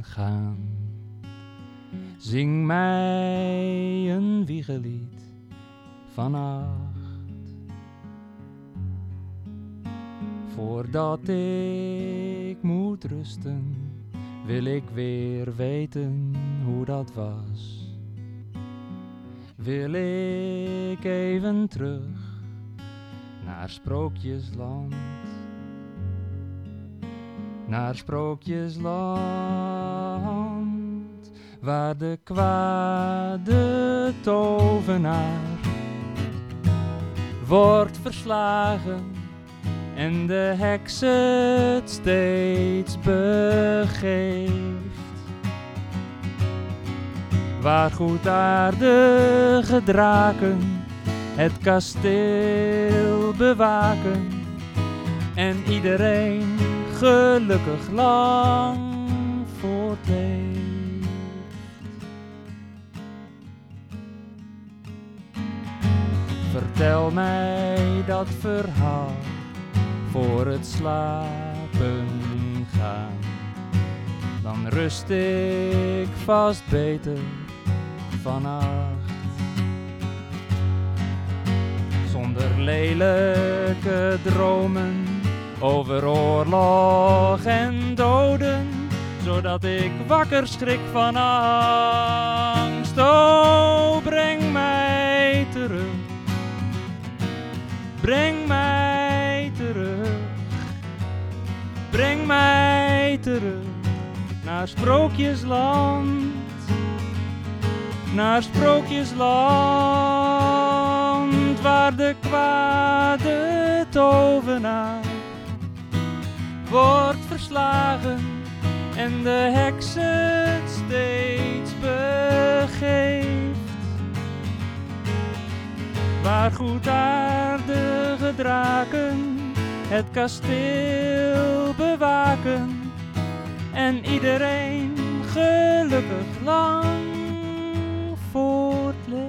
gaan. Zing mij een wiegelied vannacht. Voordat ik moet rusten, wil ik weer weten hoe dat was. Wil ik even terug naar Sprookjesland. Naar Sprookjesland, waar de kwade tovenaar wordt verslagen en de heks het steeds begeeft. Waar goedaardige draken het kasteel bewaken en iedereen gelukkig lang voortleeft. Vertel mij dat verhaal voor het slapen gaan. Dan rust ik vast beter vannacht. Zonder lelijke dromen over oorlog en doden, zodat ik wakker schrik van angst. Oh, breng mij terug, breng mij terug, breng mij terug naar Sprookjesland, naar Sprookjesland, waar de kwade tovenaar wordt verslagen en de heks het steeds begeeft. Waar goedaardige draken het kasteel bewaken en iedereen gelukkig lang voortleeft.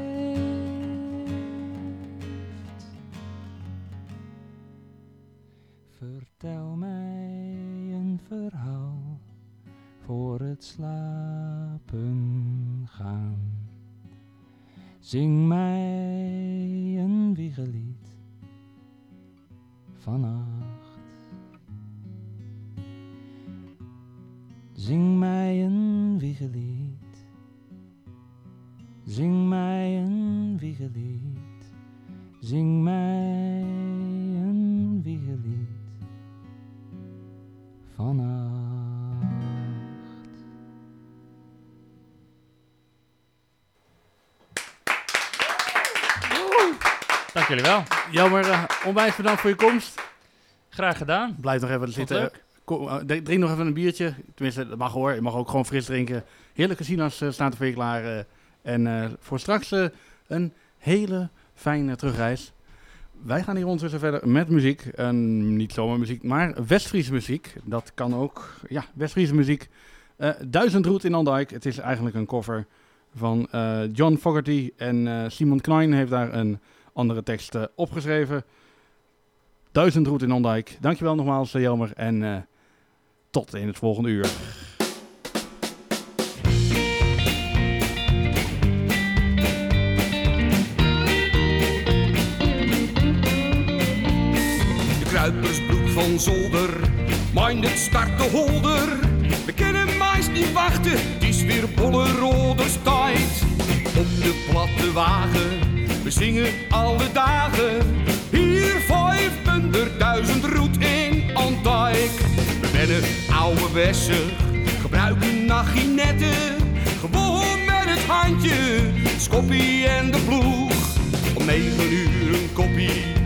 Vertel mij verhaal voor het slapen gaan. Zing mij een wiegelied vannacht. Zing mij een wiegelied. Zing mij een wiegelied. Zing mij vannacht. Dank jullie wel. Jammer, eh, onwijs bedankt voor je komst. Graag gedaan. Blijf nog even zitten. eh, drink nog even een biertje. Tenminste, dat mag hoor. Je mag ook gewoon fris drinken. Heerlijke sinaas eh, staan er voor je klaar. eh. en eh, voor straks een hele fijne terugreis. Wij gaan hier ondertussen verder met muziek. En niet zomaar muziek, maar West-Friese muziek. Dat kan ook. Ja, West-Friese muziek. Eh Duizendroet in Andijk. Het is eigenlijk een cover van eh, John Fogerty. En eh, Simon Klein heeft daar een andere tekst opgeschreven. Duizendroet in Andijk. Dankjewel nogmaals, Jelmer. En tot in het volgende uur. De kruipersbroek van zolder, het start de holder. We kennen mais niet wachten, het is weer bolle roders tijd. Op de platte wagen, we zingen alle dagen. Hier vijfhonderdduizend roet in Andijk. We bennen oude wessen, gebruiken naginetten. Gewoon met het handje, Skoppie en de ploeg. Om negen uur een koppie.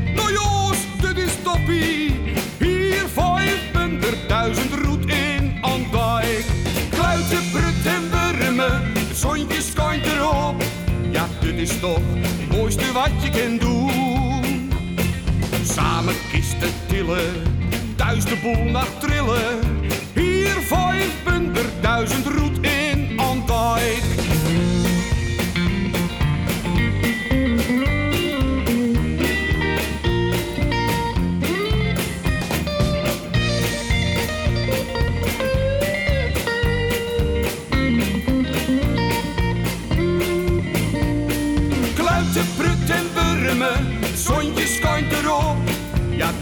Toppie. Hier vijfhonderdduizend roet in Andijk. Kluiten, prut en wurmen, de zonnetje schijnt erop. Ja, dit is toch het mooiste wat je kan doen. Samen kisten tillen, thuis de boel nacht trillen. Hier vijfhonderdduizend roet in Andijk.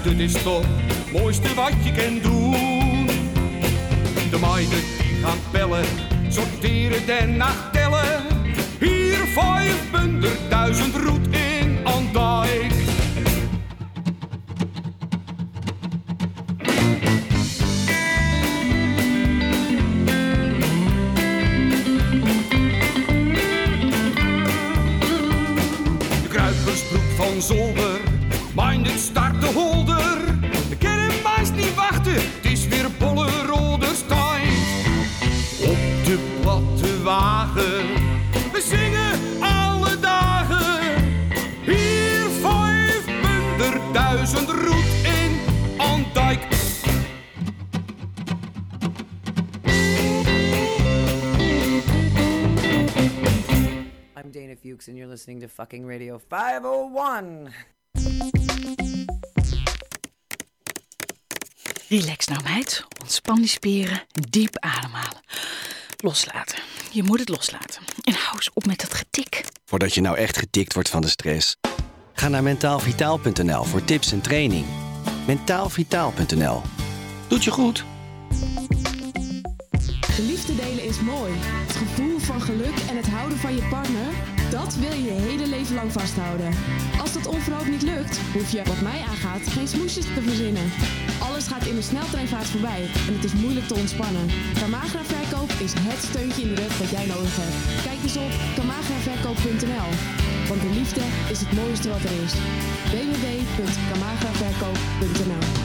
Dit is toch het mooiste wat je kan doen. De meiden die gaan pellen, sorteren en nachtellen. Hier vijfhonderdduizend roet in Andijk. De kruipersbroek van zolder, Fuchs, and you're listening to fucking Radio 501. Relax nou meid, ontspan die spieren, diep ademhalen. Loslaten. Je moet het loslaten. En hou eens op met dat getik. Voordat je nou echt getikt wordt van de stress. Ga naar mentaalvitaal.nl voor tips en training. Mentaalvitaal.nl. Doet je goed. De liefde delen is mooi. Het gevoel van geluk en het houden van je partner, dat wil je je hele leven lang vasthouden. Als dat onverhoopt niet lukt, hoef je, wat mij aangaat, geen smoesjes te verzinnen. Alles gaat in een sneltreinvaart voorbij en het is moeilijk te ontspannen. Camagra Verkoop is het steuntje in de rug dat jij nodig hebt. Kijk eens op camagraverkoop.nl. Want de liefde is het mooiste wat er is. www.camagraverkoop.nl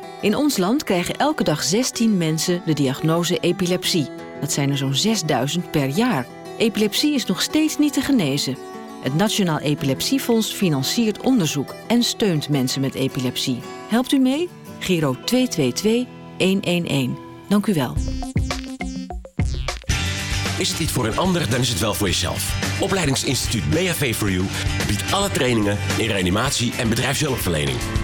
In ons land krijgen elke dag 16 mensen de diagnose epilepsie. Dat zijn er zo'n 6000 per jaar. Epilepsie is nog steeds niet te genezen. Het Nationaal Epilepsiefonds financiert onderzoek en steunt mensen met epilepsie. Helpt u mee? Giro 222 111. Dank u wel. Is het niet voor een ander, dan is het wel voor jezelf. Opleidingsinstituut BHV for You biedt alle trainingen in reanimatie en bedrijfshulpverlening.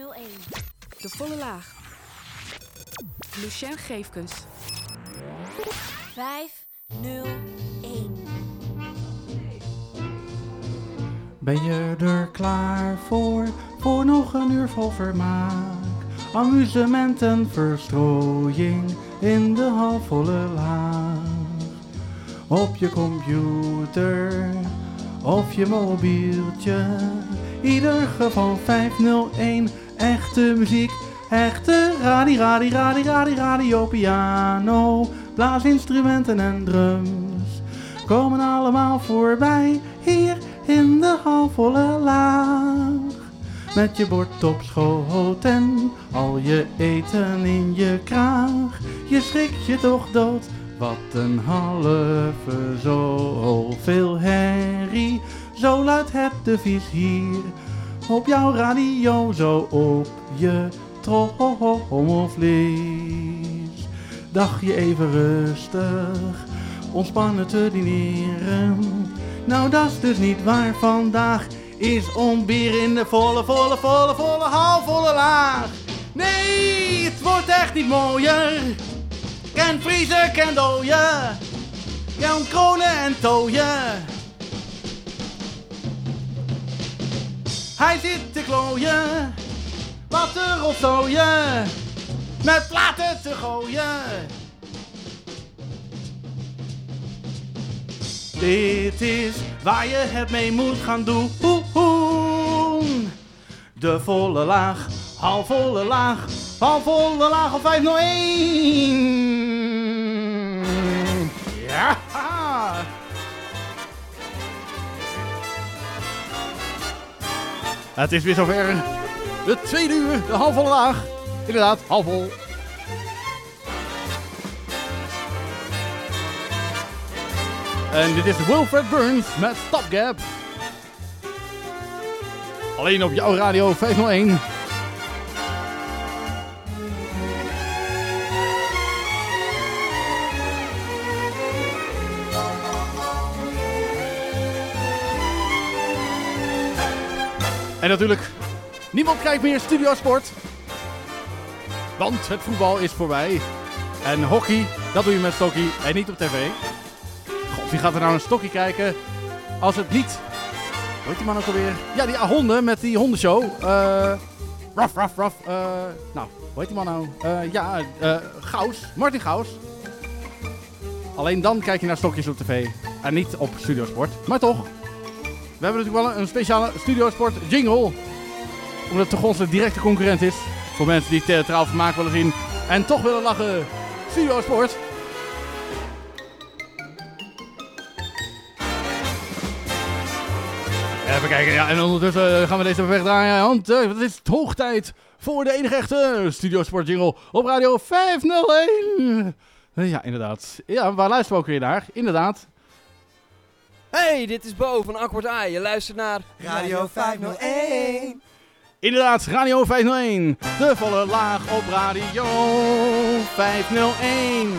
De volle laag. Lucien Geefkens. 501. Ben je er klaar voor, voor nog een uur vol vermaak? Amusement en verstrooiing in de halfvolle laag. Op je computer of je mobieltje. Ieder geval 501, echte muziek, echte radi, radi, radi, radi, radio, piano, blaasinstrumenten en drums. Komen allemaal voorbij hier in de halfvolle laag. Met je bord op schoot en al je eten in je kraag. Je schrikt je toch dood, wat een halve zoveel herrie. Zo luidt het devies hier op jouw radio, zo op je trommelvlies. Dacht je even rustig, ontspannen te dineren. Nou, dat is dus niet waar vandaag. Is om bier in de volle, volle, volle, volle, halfvolle laag. Nee, het wordt echt niet mooier. Ken vriezen, ken dooien. Jan kronen en tooien. Hij zit te klooien, wat te rotzooien, met platen te gooien. Dit is waar je het mee moet gaan doen. De volle laag, halfvolle laag, halfvolle laag op 501. Het is weer zover. De tweede uur, de halfvolle laag. Inderdaad, halfvol. En dit is Wilfred Burns met Stopgap. Alleen op jouw radio 501. En natuurlijk, niemand kijkt meer Studio Sport. Want het voetbal is voorbij. En hockey, dat doe je met stokkie en niet op tv. God, wie gaat er nou een stokkie kijken als het niet... Heet die man ook alweer? Ja, die honden met die hondenshow. Eh... Raf, raf, raf. eh, nou, hoe heet die man nou? Eh, ja, Gaus. Martin Gaus. Alleen dan kijk je naar stokjes op tv. En niet op Studiosport. Maar toch. We hebben natuurlijk wel een speciale Studiosport jingle. Omdat het toch onze directe concurrent is. Voor mensen die theatraal vermaak willen zien. En toch willen lachen. Studiosport. Even kijken, ja, en ondertussen gaan we deze wegdraaien. Want eh, het is hoog tijd voor de enige echte Studiosport jingle op radio 501. Eh, Ja, inderdaad. Ja, waar luisteren we ook weer naar? Inderdaad. Hey, dit is Bo van Akkoord A. Je luistert naar Radio 501. Inderdaad, Radio 501. De volle laag op Radio 501.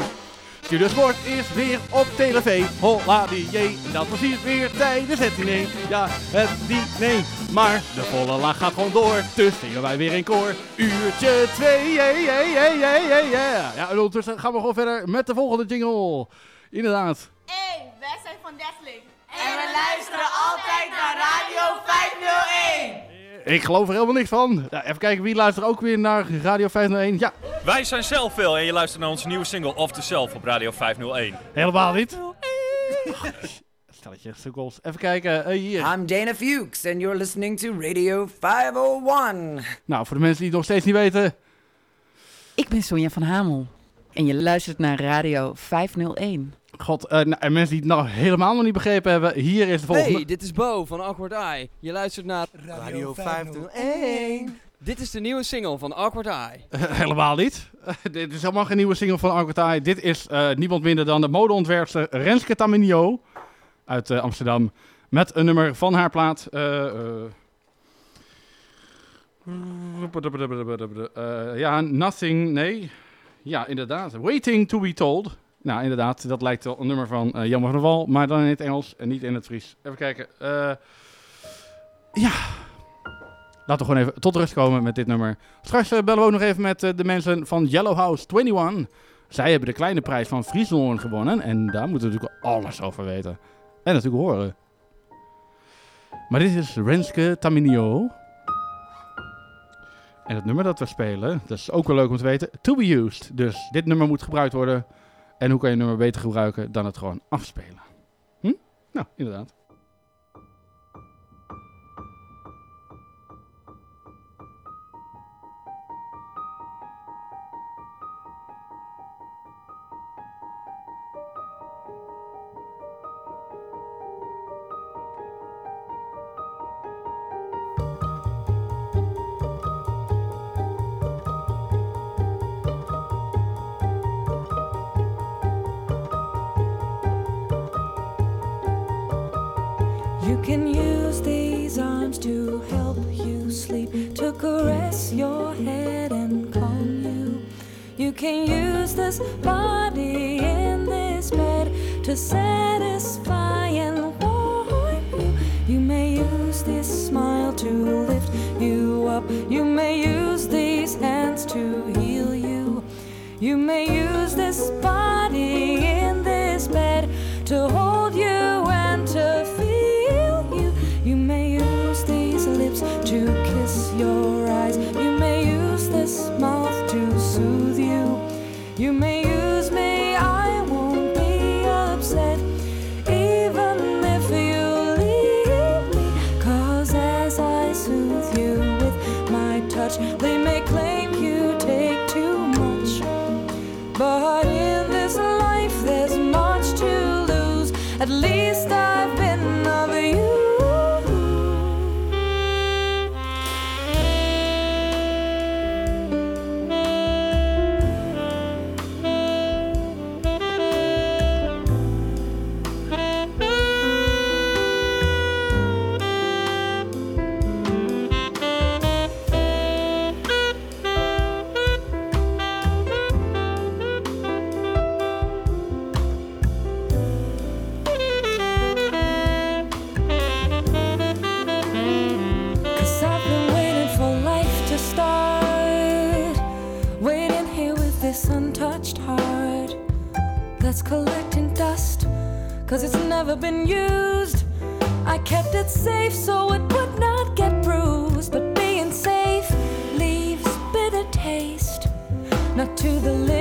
Studio Sport is weer op tv. Holla die jee. Dat was hier weer tijdens het diner. Ja, het diner. Maar de volle laag gaat gewoon door. Dus zingen wij weer in koor. Uurtje 2. Yeah, yeah, yeah, yeah, yeah, yeah. Ja, en ondertussen gaan we gewoon verder met de volgende jingle. Inderdaad. Hey, wij zijn van Desling. En we luisteren altijd naar Radio 501. Ik geloof er helemaal niks van. Ja, even kijken, wie luistert ook weer naar Radio 501? Ja, Wij zijn Selfville en je luistert naar onze nieuwe single Off the Self op Radio 501. helemaal niet. Stelletje sukkels. Even kijken, eh, hier. I'm Dana Fuchs and you're listening to Radio 501. Nou, voor de mensen die het nog steeds niet weten. Ik ben Sonja van Hamel. En je luistert naar Radio 501. God, eh, nou, en mensen die het nog helemaal nog niet begrepen hebben, hier is de volgende. Hey, dit is Bo van Awkward Eye. Je luistert naar Radio 501. Dit is de nieuwe single van Awkward Eye. helemaal niet. dit is helemaal geen nieuwe single van Arcotai. Dit is eh, niemand minder dan de modeontwerpster Renske Taminio uit eh, Amsterdam. Met een nummer van haar plaat. eh, eh, eh, ja, Nothing, nee. Ja, inderdaad. Waiting to be told. Nou, inderdaad, dat lijkt wel een nummer van Jammer van der Wal, maar dan in het Engels en niet in het Fries. Even kijken. eh, ja, Laten we gewoon even tot rust komen met dit nummer. Straks eh, bellen we ook nog even met de mensen van Yellow House 21. Zij hebben de kleine prijs van Friesland gewonnen. En daar moeten we natuurlijk alles over weten. En natuurlijk horen. Maar dit is Renske Taminio. En het nummer dat we spelen, dat is ook wel leuk om te weten. To be used. Dus dit nummer moet gebruikt worden. En hoe kan je nummer beter gebruiken dan het gewoon afspelen? Hm? Nou, inderdaad. so it would not get bruised. But being safe leaves bitter taste, not to the lips.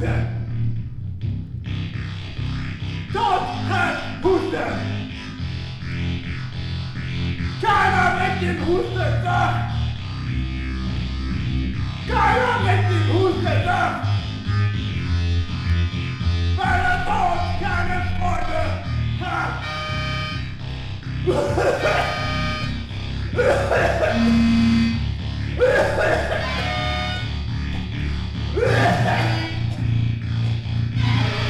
hoesten. Stop het hoesten. Keiner met die hoesten met die hoesten dag. Bij de dood keine Freunde. Ha. Keine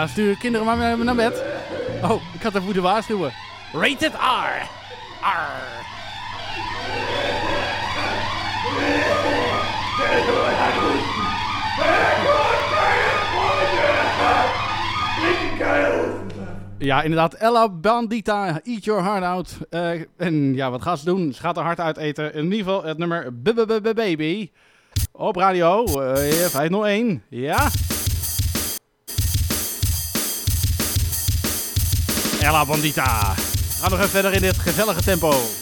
Ja, stuur kinderen maar naar- naar bed. Oh, ik had even moeten waarschuwen. Rated R. R. Ja, inderdaad. Ella Bandita, Eat Your Heart Out. Eh, en ja, wat gaat ze doen? Ze gaat haar hart uiteten. In ieder geval het nummer B -B -B -B Baby. Op radio eh, 501. Ja. Ella Bandita. We gaan nog even verder in dit gezellige tempo.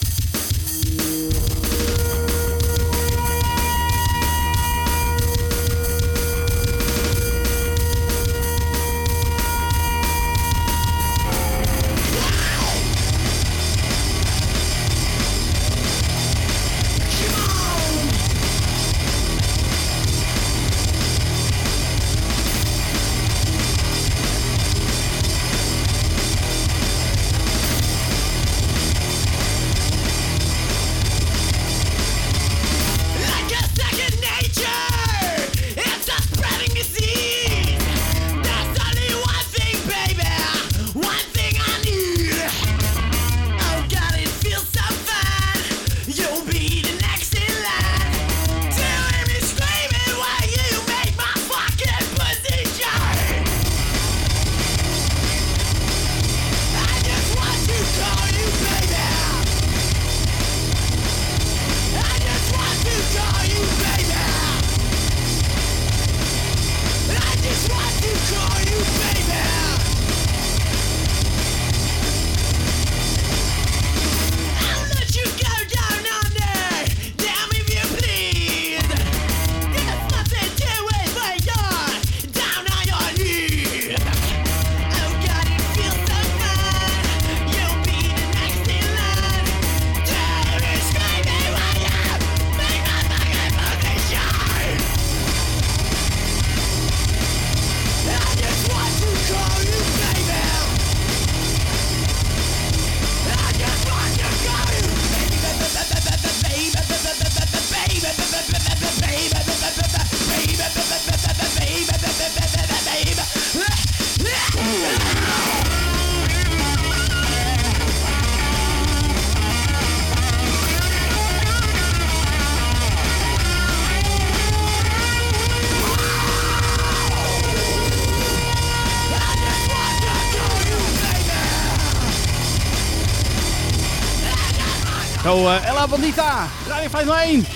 Eh, Ella Bandita, Radio 501. Ik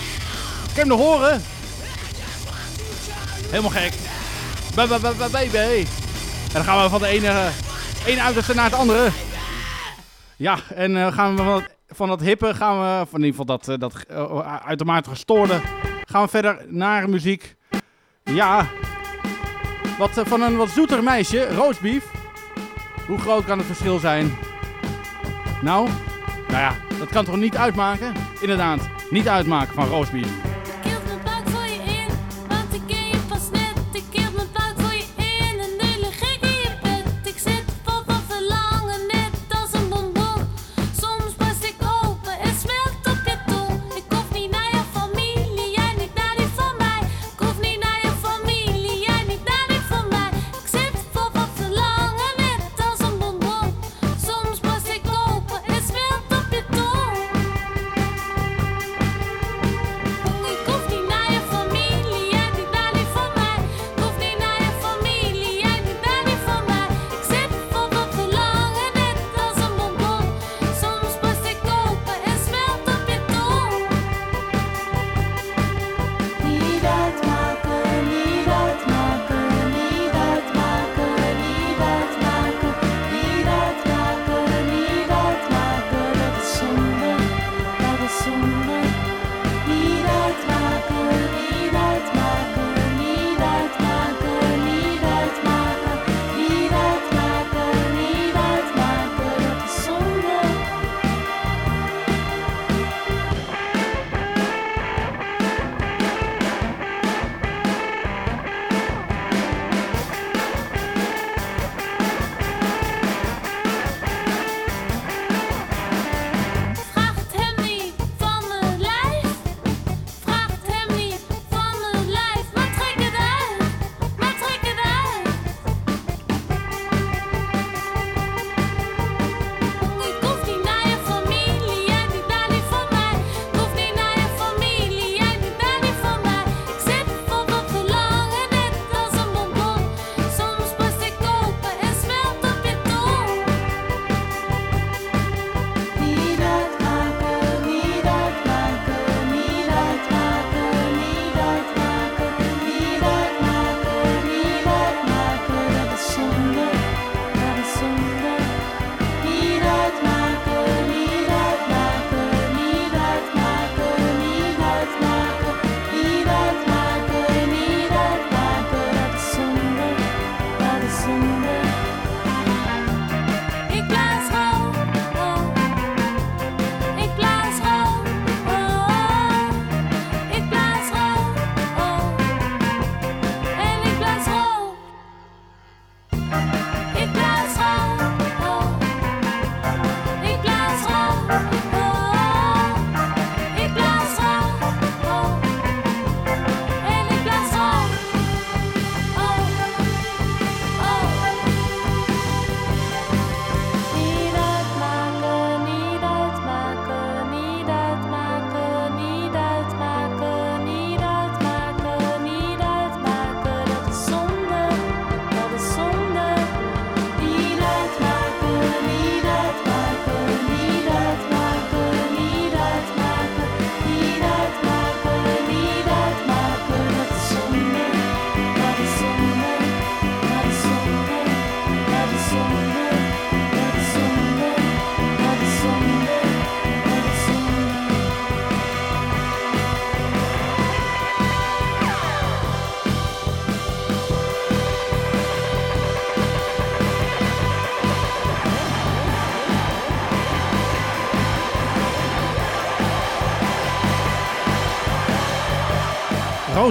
kan hem nog horen. Helemaal gek. Ba- ba- ba- ba- Baby. En dan gaan we van de ene, ene uiterste naar het andere. Ja, en eh, gaan we van dat, van dat hippe, gaan we, van in ieder geval dat, eh, dat uitermate gestoorde, gaan we verder naar muziek. Ja, wat, van een wat zoeter meisje, roastbeef. Hoe groot kan het verschil zijn? Nou, nou ja, dat kan toch niet uitmaken? Inderdaad, niet uitmaken van roastbeef.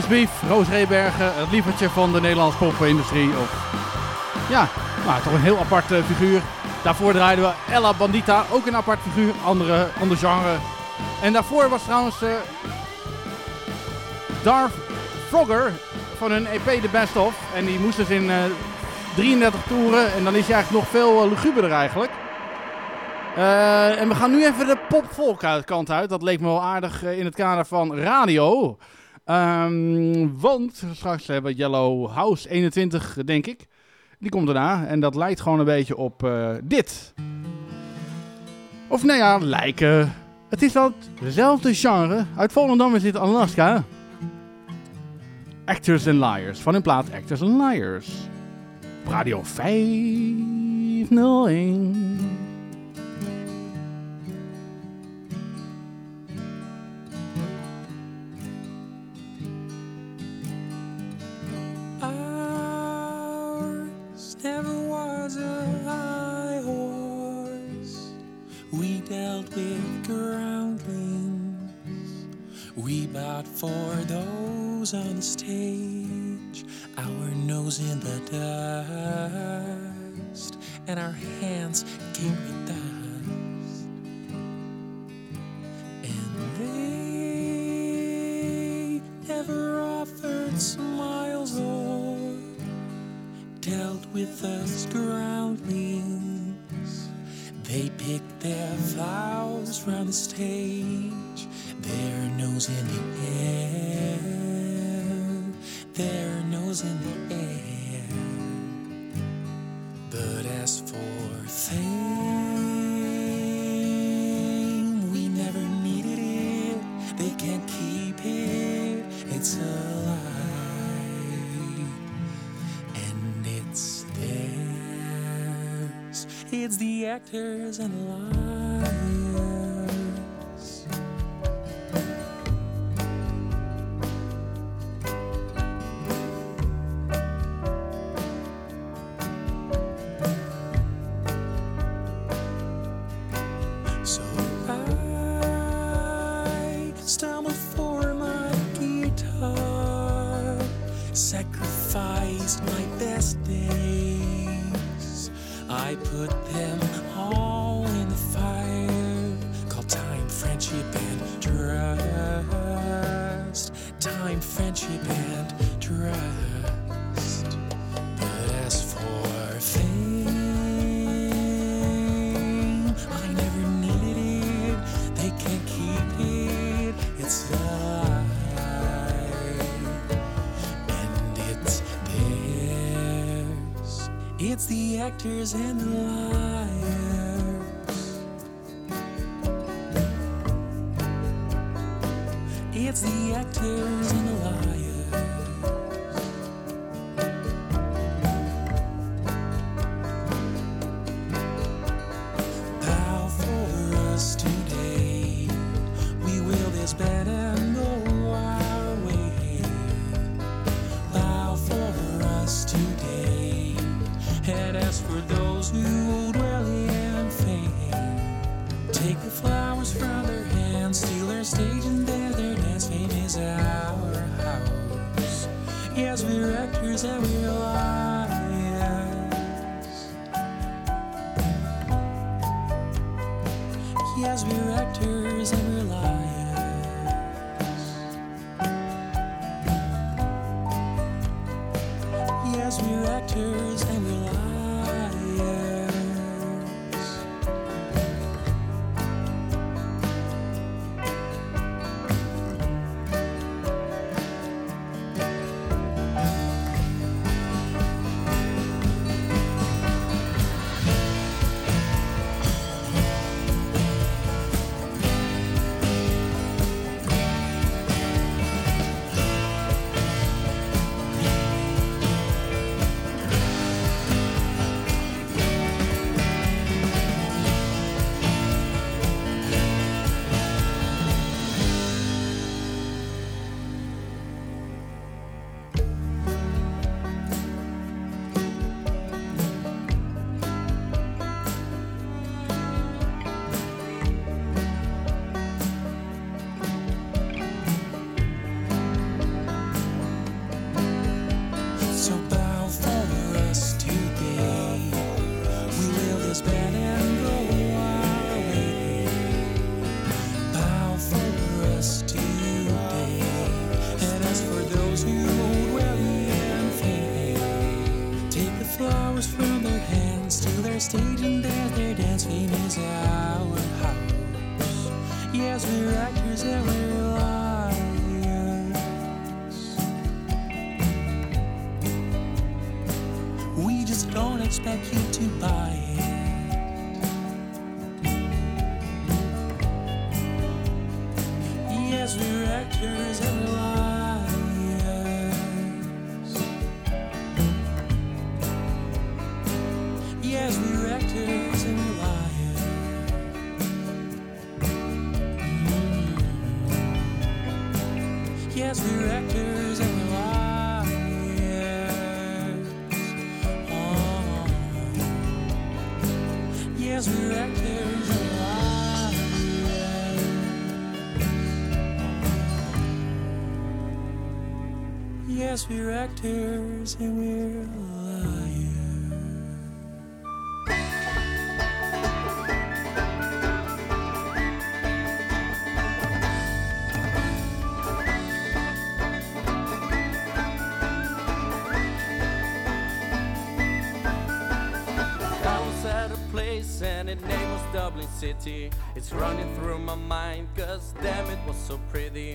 Roosbeef, Roos Rebergen, het lievertje van de Nederlandse popindustrie. Of, ja, nou, toch een heel apart eh, figuur. Daarvoor draaiden we Ella Bandita, ook een apart figuur, andere, ander genre. En daarvoor was trouwens eh Darth Frogger van hun EP The Best Of. En die moest dus in eh, 33 toeren en dan is hij eigenlijk nog veel uh, luguberder eigenlijk. Eh, en we gaan nu even de pop-folk uit- kant uit. Dat leek me wel aardig eh, in het kader van radio. Ehm, want straks hebben we Yellow House 21, denk ik. Die komt daarna. En dat lijkt gewoon een beetje op eh, dit. Of nou ja, lijken. Het is wel hetzelfde genre. Uit Volendam is dit Alaska. Actors and Liars. Van hun plaat Actors and Liars. Radio 501. Dealt with groundlings. We bowed for those on the stage. Our nose in the dust, and our hands carried dust. And they never offered smiles or dealt with us groundlings. They pick their flowers round the stage, their nose in the air, their nose in the air. But It's the actors and liars. respect yes, we're actors and we're liars. I was at a place and its name was Dublin City. It's running through my mind, cause damn, it was so pretty.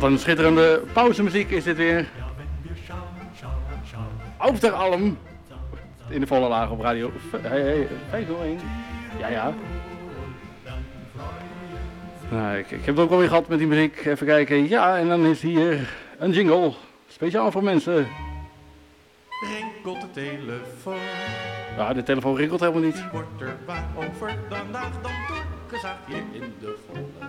Wat een schitterende pauzemuziek is dit weer. Auf der Alm. In de volle laag op radio. V- Hey, hey, 501. Ja, ja. Nou, ik, ik heb het ook alweer gehad met die muziek. Even kijken. Ja, en dan is hier een jingle. Speciaal voor mensen. Rinkelt de telefoon, Ja, de telefoon rinkelt helemaal niet. wordt er vandaag dan doorgezaagd hier in de volle laag.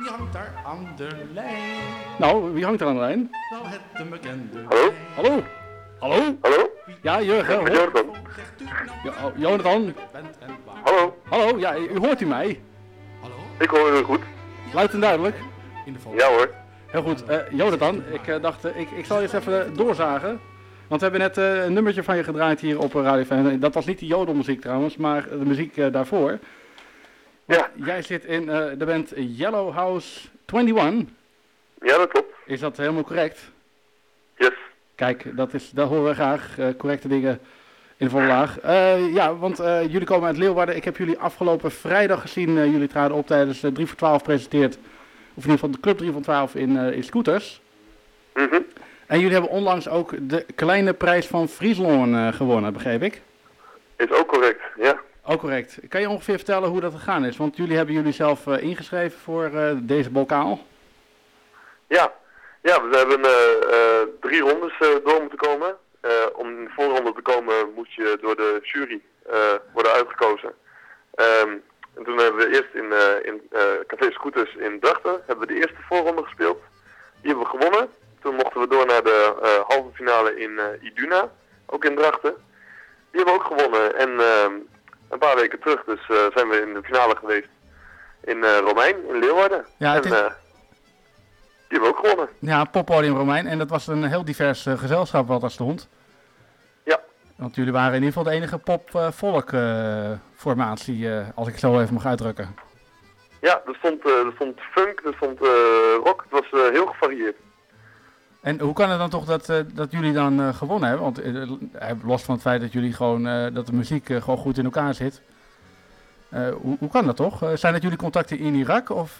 Wie hangt daar aan de lijn? Nou, wie hangt er aan de lijn? Nou, het een bekende. Hallo? Hallo? Hallo? Hallo? Ja, Jurgen. hoor. Jonathan. Ja, oh, Jonathan. Hallo? Hallo, ja, u hoort u mij? Ik hoor u goed. Luid en duidelijk? Ja hoor. Heel goed. Eh, Jonathan, ik eh, dacht, eh, ik, ik zal je eens even doorzagen. Want we hebben net eh, een nummertje van je gedraaid hier op Radio 5. Dat was niet de jodelmuziek trouwens, maar de muziek daarvoor. Ja. Jij zit in eh, de band Yellow House 21. Ja, dat klopt. Is dat helemaal correct? Yes. Kijk, dat, is, dat horen we graag. eh, correcte dingen in de volle laag. Eh, ja, want jullie komen uit Leeuwarden. Ik heb jullie afgelopen vrijdag gezien. jullie traden op tijdens eh, 3 voor 12 presenteert. Of in ieder geval de Club 3 van 12 in, in Scooters. Mhm. En jullie hebben onlangs ook de kleine prijs van Friesland gewonnen, begreep ik? Is ook correct, ja. Ook correct. Kan je ongeveer vertellen hoe dat gegaan is? Want jullie hebben jullie zelf eh, ingeschreven voor eh, deze bokaal. Ja, ja we hebben eh, drie rondes door moeten komen. Om in de voorronde te komen moest je door de jury worden uitgekozen. Ehm, en toen hebben we eerst in, in Café Scooters in Drachten hebben we de eerste voorronde gespeeld. Die hebben we gewonnen. Toen mochten we door naar de halve finale in Iduna, ook in Drachten. Die hebben we ook gewonnen. En ehm, een paar weken terug dus, eh, zijn we in de finale geweest in eh, Romein, in Leeuwarden. Ja, en is- eh, die hebben we ook gewonnen. Ja, poppodium Romein. En dat was een heel divers gezelschap wat daar stond. Ja. Want jullie waren in ieder geval de enige pop-volk-formatie, als ik het zo even mag uitdrukken. Ja, er stond, er stond funk, er stond rock. Het was heel gevarieerd. En hoe kan het dan toch dat, eh, dat jullie dan eh, gewonnen hebben? Want eh, los van het feit dat jullie gewoon, dat de muziek gewoon goed in elkaar zit. Hoe, hoe kan dat toch? Zijn dat jullie contacten in Irak of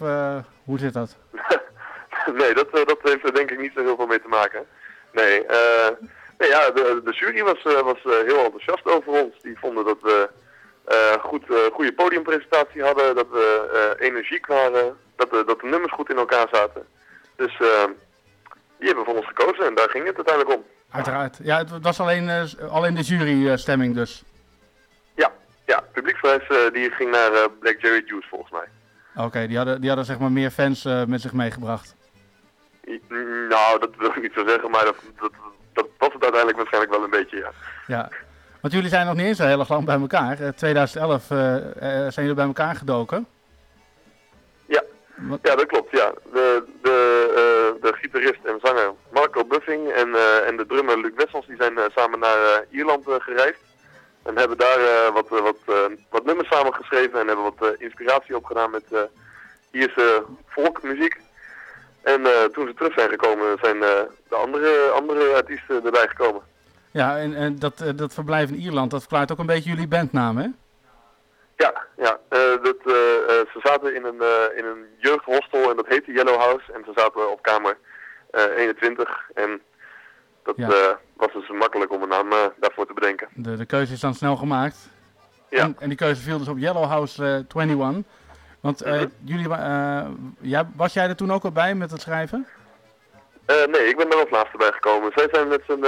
hoe zit dat? nee, dat, dat heeft er denk ik niet zo heel veel mee te maken. Nee, nee ja, de, jury was, was heel enthousiast over ons. Die vonden dat we eh goed, goede podiumpresentatie hadden, dat we eh, energiek waren, dat dat de nummers goed in elkaar zaten. Dus die hebben voor ons gekozen en daar ging het uiteindelijk om. Uiteraard. Ja, het was alleen, eh, alleen de jury-stemming dus. Ja, ja publieksprijs eh, die ging naar eh, Black Jerry Juice volgens mij. Oké, die, hadden, die hadden zeg maar meer fans eh, met zich meegebracht. I- Nou, dat wil ik niet zo zeggen, maar dat, dat, dat was het uiteindelijk waarschijnlijk wel een beetje, ja. Ja. Want jullie zijn nog niet eens heel erg lang bij elkaar. Eh, 2011 eh, eh, zijn jullie bij elkaar gedoken. Ja, ja dat klopt, ja. De, de, eh, de gitarist en zanger Marco Buffing en, eh, en de drummer Luc Wessels die zijn eh, samen naar eh, Ierland gereisd. En hebben daar wat, wat, wat nummers samen geschreven en hebben wat inspiratie opgedaan met Ierse volkmuziek. En toen ze terug zijn gekomen zijn de andere, andere artiesten erbij gekomen. Ja, en, en dat, dat verblijf in Ierland, dat verklaart ook een beetje jullie bandnaam, hè? Ja, ja. eh, dat, eh, eh, ze zaten in een, eh, in een jeugdhostel en dat heette Yellow House. En ze zaten op kamer eh, 21. En dat Ja. was dus makkelijk om een naam daarvoor te bedenken. De, de keuze is dan snel gemaakt. Ja. En, en die keuze viel dus op Yellow House eh, 21. Want Mhm. jullie, ja, was jij er toen ook al bij met het schrijven? Nee, ik ben er als laatste bij gekomen. Zij zijn met z'n,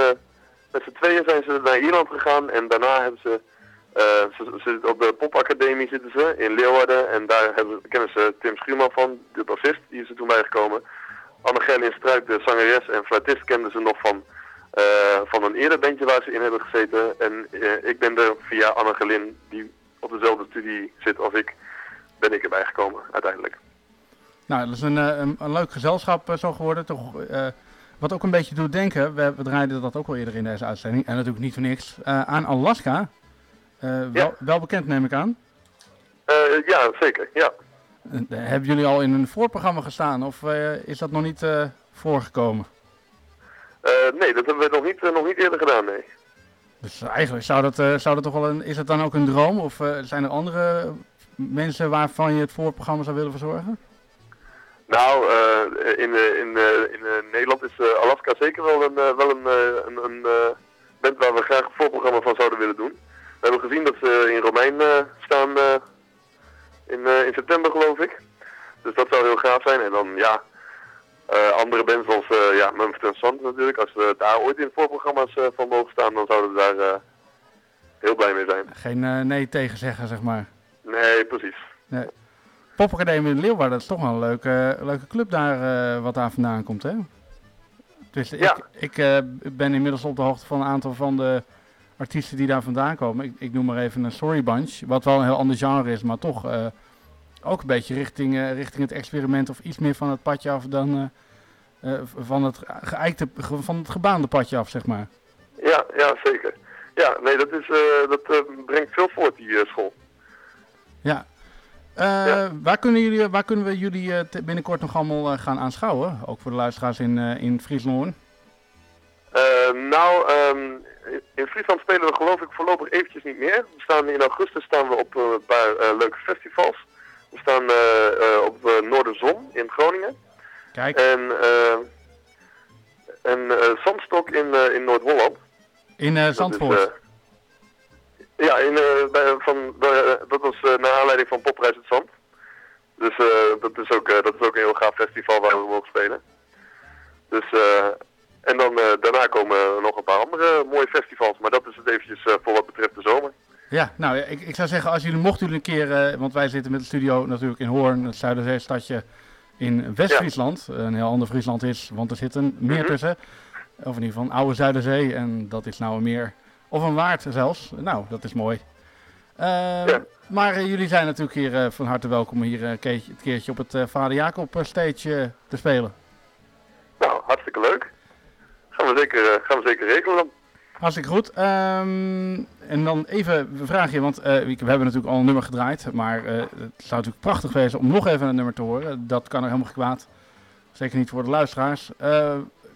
met z'n tweeën zijn ze naar Ierland gegaan en daarna hebben ze, ze, ze zitten op de popacademie zitten ze in Leeuwarden en daar hebben, kennen ze Tim Schuurman van, de bassist, die is er toen bijgekomen. Anne Gerlin Struik, de zangeres en fluitist, kenden ze nog van, eh, van een eerder bandje waar ze in hebben gezeten. En eh, ik ben er via Anne Gerlin, die op dezelfde studie zit als ik, ben ik erbij gekomen uiteindelijk. Nou, dat is een, eh, een, een leuk gezelschap eh, zo geworden. Toch, eh, wat ook een beetje doet denken, we, we draaiden dat ook al eerder in deze uitzending, en natuurlijk niet voor niks, eh, aan Alaska. Eh, wel, wel bekend neem ik aan. Eh, ja, zeker, ja. Eh, hebben jullie al in een voorprogramma gestaan of is dat nog niet voorgekomen? Nee, dat hebben we nog niet, nog niet eerder gedaan, nee. Dus eigenlijk zou dat, zou dat toch wel een, is het dan ook een droom? Of zijn er andere mensen waarvan je het voorprogramma zou willen verzorgen? Nou, in, in, in eh, Nederland is Alaska zeker wel een, wel een, een, een band waar we graag een voorprogramma van zouden willen doen. We hebben gezien dat ze in Romein eh, staan eh, in, eh, in september, geloof ik. Dus dat zou heel gaaf zijn. En dan, ja, andere bands als eh ja, Mumford Sand natuurlijk. Als we daar ooit in voorprogramma's eh, van mogen staan, dan zouden we daar heel blij mee zijn. Geen nee tegen zeggen, zeg maar. Nee, precies. Nee. Popacademie in Leeuwarden, dat is toch wel een leuke, leuke club daar, wat daar vandaan komt, hè? Dus Ja. ik, ik ben inmiddels op de hoogte van een aantal van de artiesten die daar vandaan komen. Ik, ik noem maar even een Sorry Bunch, wat wel een heel ander genre is, maar toch eh, ook een beetje richting, eh, richting het experiment of iets meer van het padje af dan eh, van, het geëikte, van het gebaande padje af, zeg maar. Ja, ja, zeker. Ja, nee, dat, is, dat brengt veel voort, die school. Ja. Waar, kunnen jullie, waar kunnen we jullie binnenkort nog allemaal gaan aanschouwen? Ook voor de luisteraars in, in Friesland. Nou, ehm, in- in Friesland spelen we geloof ik voorlopig eventjes niet meer. We staan in augustus staan we op eh, een paar eh, leuke festivals. We staan eh, eh, op Noorderzon in Groningen. Kijk. En, eh en eh, Zandstok in, eh, in Noord-Holland. In eh, Zandvoort. eh, ja, in, eh, bij, van, bij, dat was eh, naar aanleiding van Popreis het Zand. Dus eh, dat, is ook, eh, dat is ook een heel gaaf festival waar we mogen spelen. Dus, eh, en dan eh, daarna komen nog een paar andere mooie festivals. Maar dat is het eventjes eh, voor wat betreft de zomer. Ja, nou, ik, ik zou zeggen, als jullie mochten jullie een keer, eh, want wij zitten met de studio natuurlijk in Hoorn, het Zuiderzeestadje in West-Friesland. Een heel ander Friesland is, want er zit een meer Mhm. tussen. Of in ieder geval een oude Zuiderzee en dat is nou een meer, of een waard zelfs. Nou, dat is mooi. Eh, Maar jullie zijn natuurlijk hier eh, van harte welkom hier een keertje, keertje op het Vader Jacob stage te spelen. Nou, hartstikke leuk. Gaan we zeker, eh, gaan we zeker regelen dan. Hartstikke goed. Ehm, en dan even een vraagje, want eh, we hebben natuurlijk al een nummer gedraaid. Maar eh, het zou natuurlijk prachtig wezen om nog even een nummer te horen. Dat kan er helemaal kwaad. Zeker niet voor de luisteraars.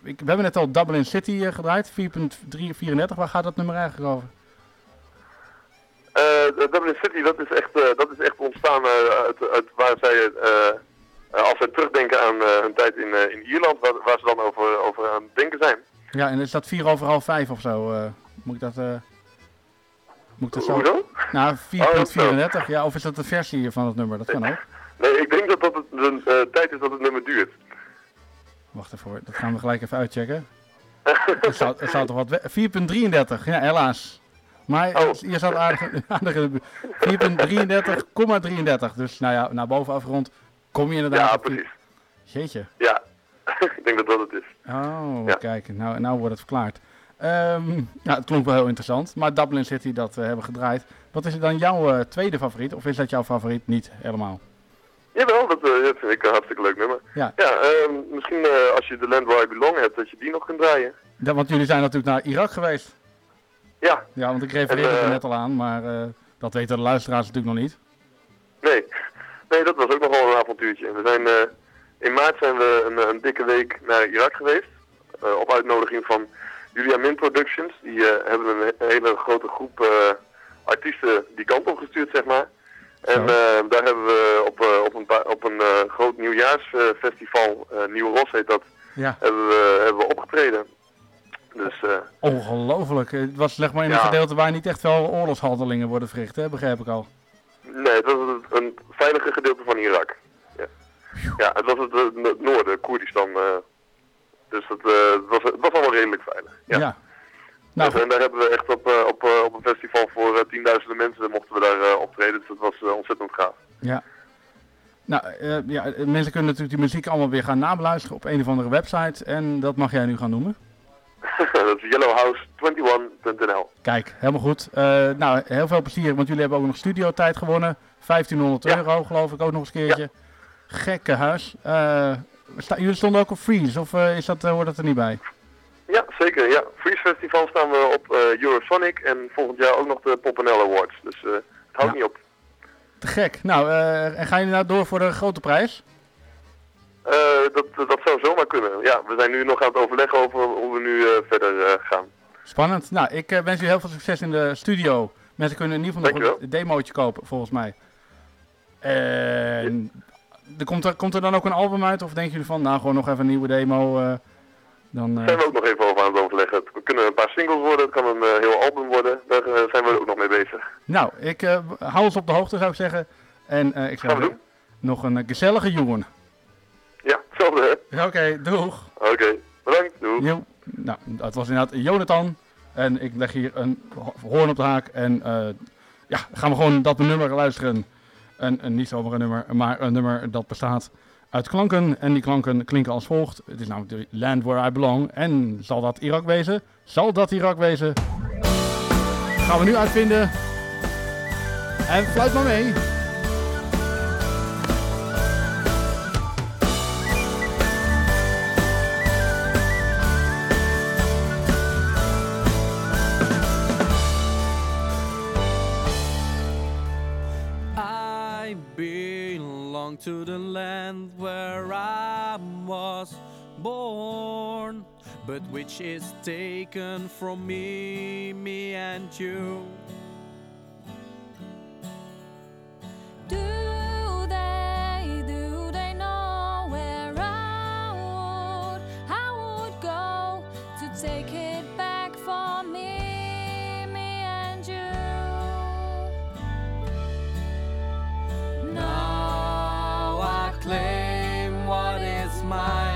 Ik, we hebben net al Dublin City gedraaid, 4.334. Waar gaat dat nummer eigenlijk over? Dublin City, dat is echt, dat is echt ontstaan uit, uit waar zij, als zij terugdenken aan hun tijd in, in Ierland, waar, waar ze dan over, over aan het denken zijn. Ja, en is dat 4 over half 5 of zo? eh, moet ik dat... eh, moet ik dat zo... Nou, Oh, dat zo. 4.34. ja, of is dat de versie van het nummer? Dat kan ook. Nee, ik denk dat dat het de eh, tijd is dat het nummer duurt. Wacht even, hoor. dat gaan we gelijk even uitchecken. het, zou, het zou toch wat... we- 4.33, ja helaas. Maar Oh. je zat aardig, aardig in de bu- 4.33,33. Dus nou ja, naar boven afgerond kom je inderdaad. Ja, precies. Jeetje. Ja, ik denk dat dat het is. Oh, Ja. kijk, nou, nou wordt het verklaard. Ja, het klonk wel heel interessant, maar Dublin City, dat eh, hebben we gedraaid. Wat is dan jouw eh, tweede favoriet, of is dat jouw favoriet niet helemaal? Jawel, dat, eh, dat vind ik een hartstikke leuk nummer. Ja. ehm, misschien als je de Land Where I Belong hebt, dat je die nog kunt draaien. Ja, want jullie zijn natuurlijk naar Irak geweest. Ja. Ja, want ik refereerde En, er net al aan, maar dat weten de luisteraars natuurlijk nog niet. Nee. nee, dat was ook nog wel een avontuurtje. We zijn, in maart zijn we een, een dikke week naar Irak geweest. eh, op uitnodiging van Julia Min Productions. Die eh, hebben een he- hele grote groep eh, artiesten die kant op gestuurd, zeg maar. En daar hebben we op, op een, op een groot nieuwjaarsfestival, Nieuw Ros heet dat, Ja. hebben, we, hebben we opgetreden. Dus Ongelooflijk. Het was zeg maar in een gedeelte waar niet echt wel oorlogshandelingen worden verricht, hè? begrijp ik al. nee, het was een veilige gedeelte van Irak. Ja, het was het, eh, het noorden, Koerdistan. eh, dus het, eh, het, was, het was allemaal redelijk veilig. Ja. Ja. Nou, en daar hebben we echt op, op, op een festival voor tienduizenden mensen mochten we daar optreden. Dus dat was ontzettend gaaf. Ja. Nou, ja, mensen kunnen natuurlijk die muziek allemaal weer gaan nabeluisteren op een of andere website. En dat mag jij nu gaan noemen. dat is yellowhouse21.nl. Kijk, helemaal goed. Nou, heel veel plezier, want jullie hebben ook nog studiotijd gewonnen. 1500 euro, geloof ik, ook nog eens een keertje. Huis. Eh, jullie stonden ook op Freeze, of eh, is dat, eh, hoort dat er niet bij? Ja, zeker. Ja. Freeze Festival staan we op Eurosonic en volgend jaar ook nog de Poppenel Awards. Dus het houdt niet op. Te gek. Nou, en gaan jullie nou door voor de grote prijs? Dat, dat zou zomaar kunnen. Ja, we zijn nu nog aan het overleggen over hoe we nu verder gaan. Spannend. Nou, ik wens jullie heel veel succes in de studio. Mensen kunnen in ieder geval nog een demootje kopen, volgens mij. En er komt, er, komt er dan ook een album uit? Of denken jullie van, nou, gewoon nog even een nieuwe demo? eh, dan, Daar eh, zijn we ook nog even over aan het overleggen. Het kunnen een paar singles worden, het kan een eh, heel album worden. Daar zijn we ook nog mee bezig. Nou, ik hou ons op de hoogte, zou ik zeggen. En ik zou zeggen, nog een gezellige jongen. Ja, hetzelfde hè? Oké, doeg. Oké, bedankt. Doeg. Jo. Nou, dat was inderdaad Jonathan. En ik leg hier een ho- hoorn op de haak. En ja, gaan we gewoon dat nummer luisteren. En, en niet zomaar een nummer, maar een nummer dat bestaat uit klanken. En die klanken klinken als volgt. Het is namelijk de Land Where I Belong. En zal dat Irak wezen? Zal dat Irak wezen? Gaan we nu uitvinden. En fluit maar mee. To the land where I was born, but which is taken from me, me and you. Do claim what is mine.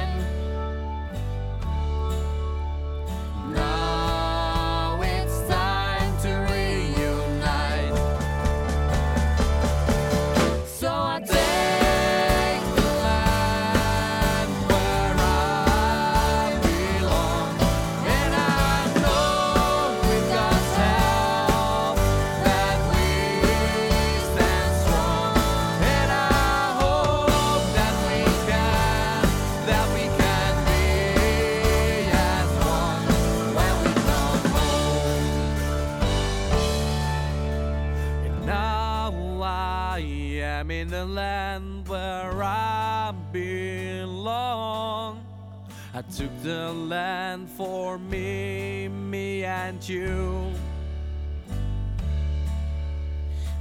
Took the land for me, me and you.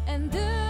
And do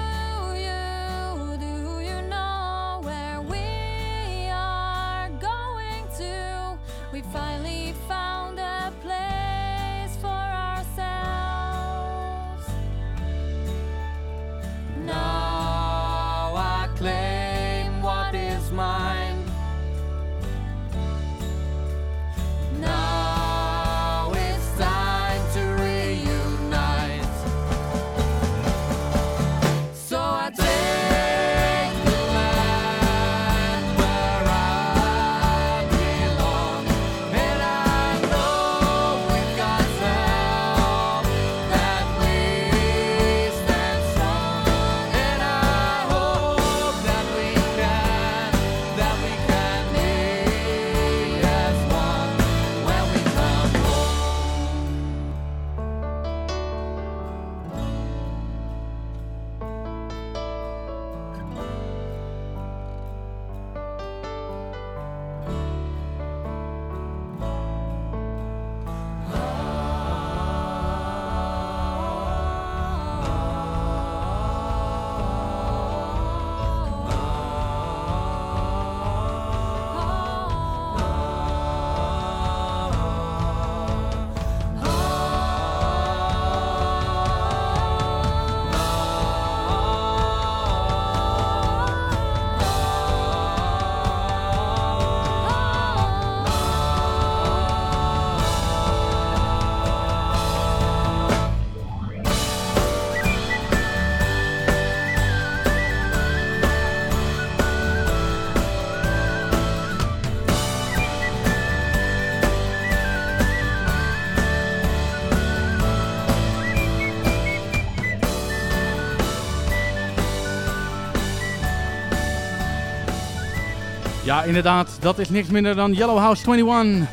Inderdaad, dat is niks minder dan Yellow House 21.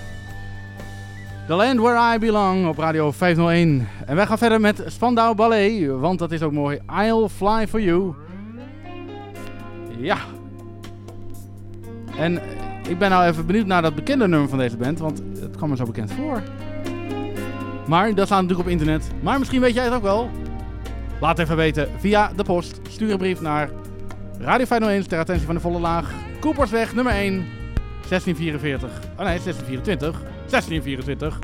The Land Where I Belong op Radio 501. En wij gaan verder met Spandau Ballet, want dat is ook mooi. I'll Fly For You. Ja. En ik ben nou even benieuwd naar dat bekende nummer van deze band, want het kwam me zo bekend voor. Maar dat staat natuurlijk op internet. Maar misschien weet jij het ook wel. Laat even weten via de post. Stuur een brief naar Radio 501 ter attentie van de volle laag. Koepersweg nummer 1, 1644. Oh nee, 1624. 1624.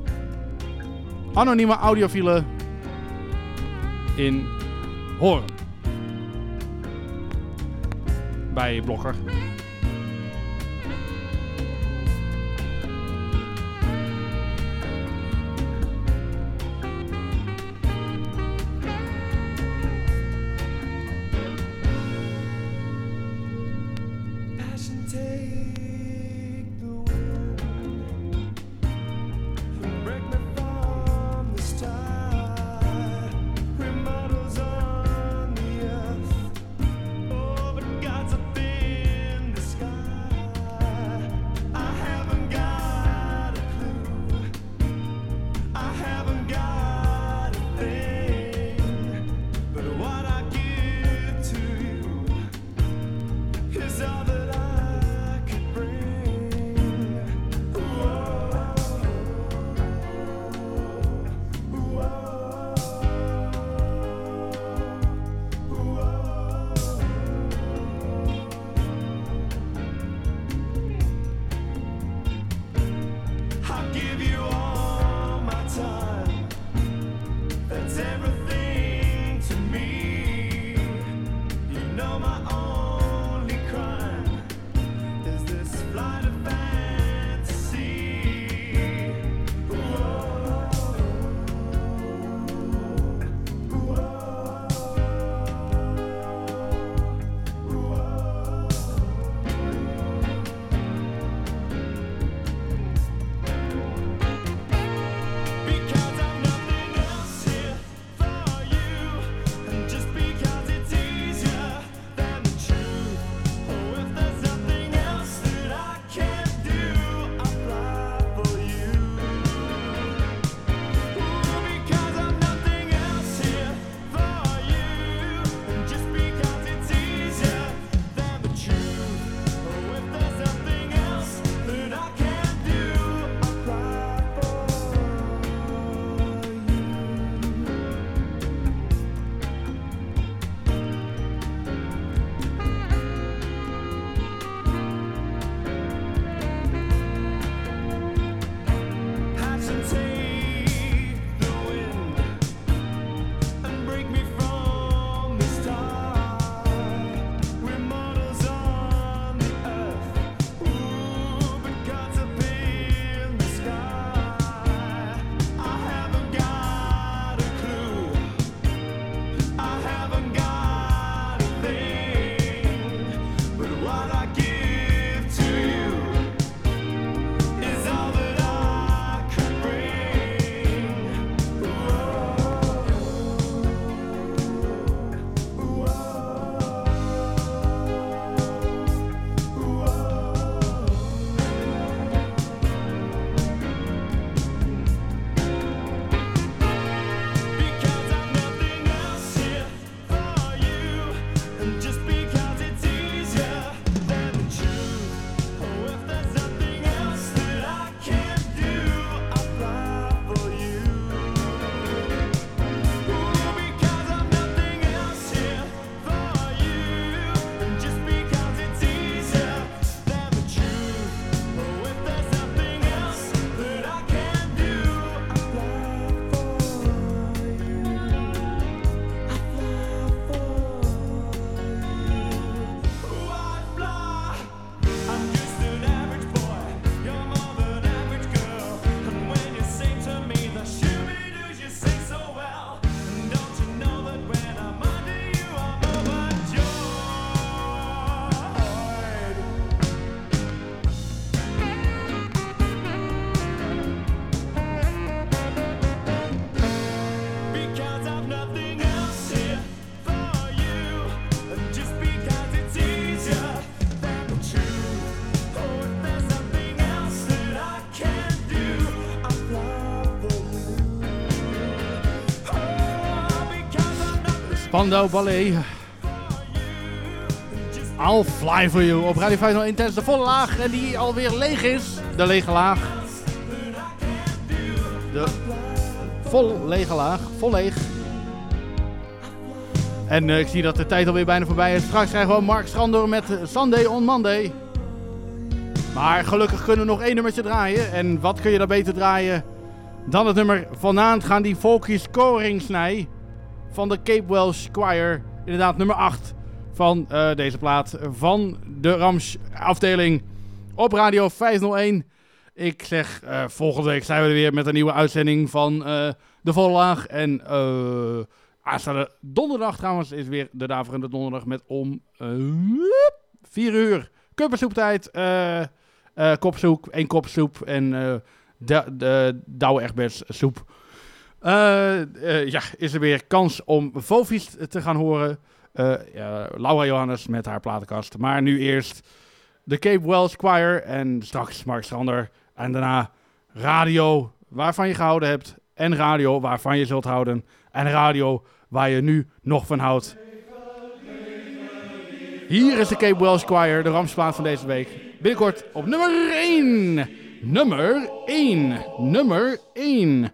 Anonieme audiofiele in Hoorn. Bij Blokker. My only Ballet. I'll fly for you op Radio 501 tijdens de volle laag en die alweer leeg is. De lege laag. De vol lege laag. Vol leeg. En eh, ik zie dat de tijd alweer bijna voorbij is. Straks krijgen we Mark Strander met Sunday on Monday. Maar gelukkig kunnen we nog één nummertje draaien. En wat kun je dan beter draaien dan het nummer Vanavond gaan die folkie scoring snij van de Cape Welsh Choir. Inderdaad nummer 8 van eh, deze plaat van de Rams afdeling op Radio 501. Ik zeg, eh, volgende week zijn we er weer met een nieuwe uitzending van eh, De Volle Laag. En aanstaande donderdag trouwens is weer de Daverende Donderdag met om 4 uur kuppensoeptijd. eh kopsoep, één kop soep en de, de Douwe soep. Eh, eh, ja, is er weer kans om Vovies te gaan horen. Eh, Laura Johannes met haar platenkast. Maar nu eerst de Cape Wells Choir en straks Mark Strander. En daarna radio waarvan je gehouden hebt. En radio waarvan je zult houden. En radio waar je nu nog van houdt. Hier is de Cape Wells Choir, de ramsplaat van deze week. Binnenkort op nummer 1. Nummer 1. Nummer 1.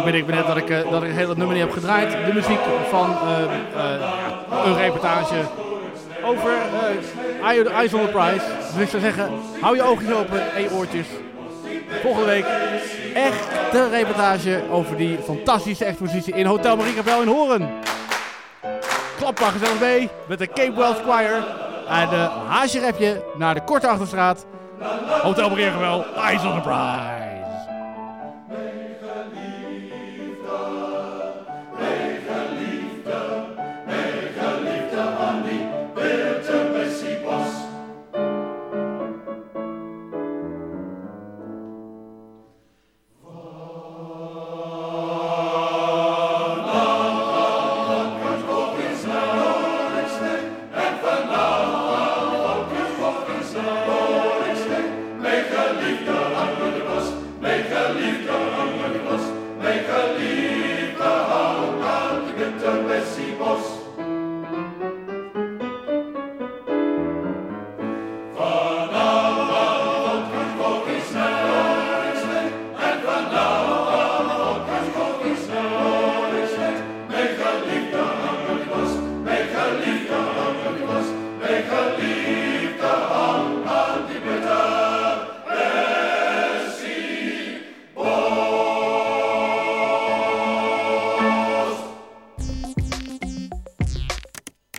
ik ben, ik ben net dat ik, eh, dat ik het hele nummer niet heb gedraaid. De muziek van eh, eh, een reportage over uh, Ice on the Prize. Dus ik zou zeggen, hou je oogjes open en je oortjes. Volgende week echt de reportage over die fantastische expositie in Hotel Mariekapel in Horen. Klap maar gezellig mee met de Cape Wells Choir. En de haasje repje naar de Korte Achterstraat. Hotel Mariekapel, Ice on the Prize.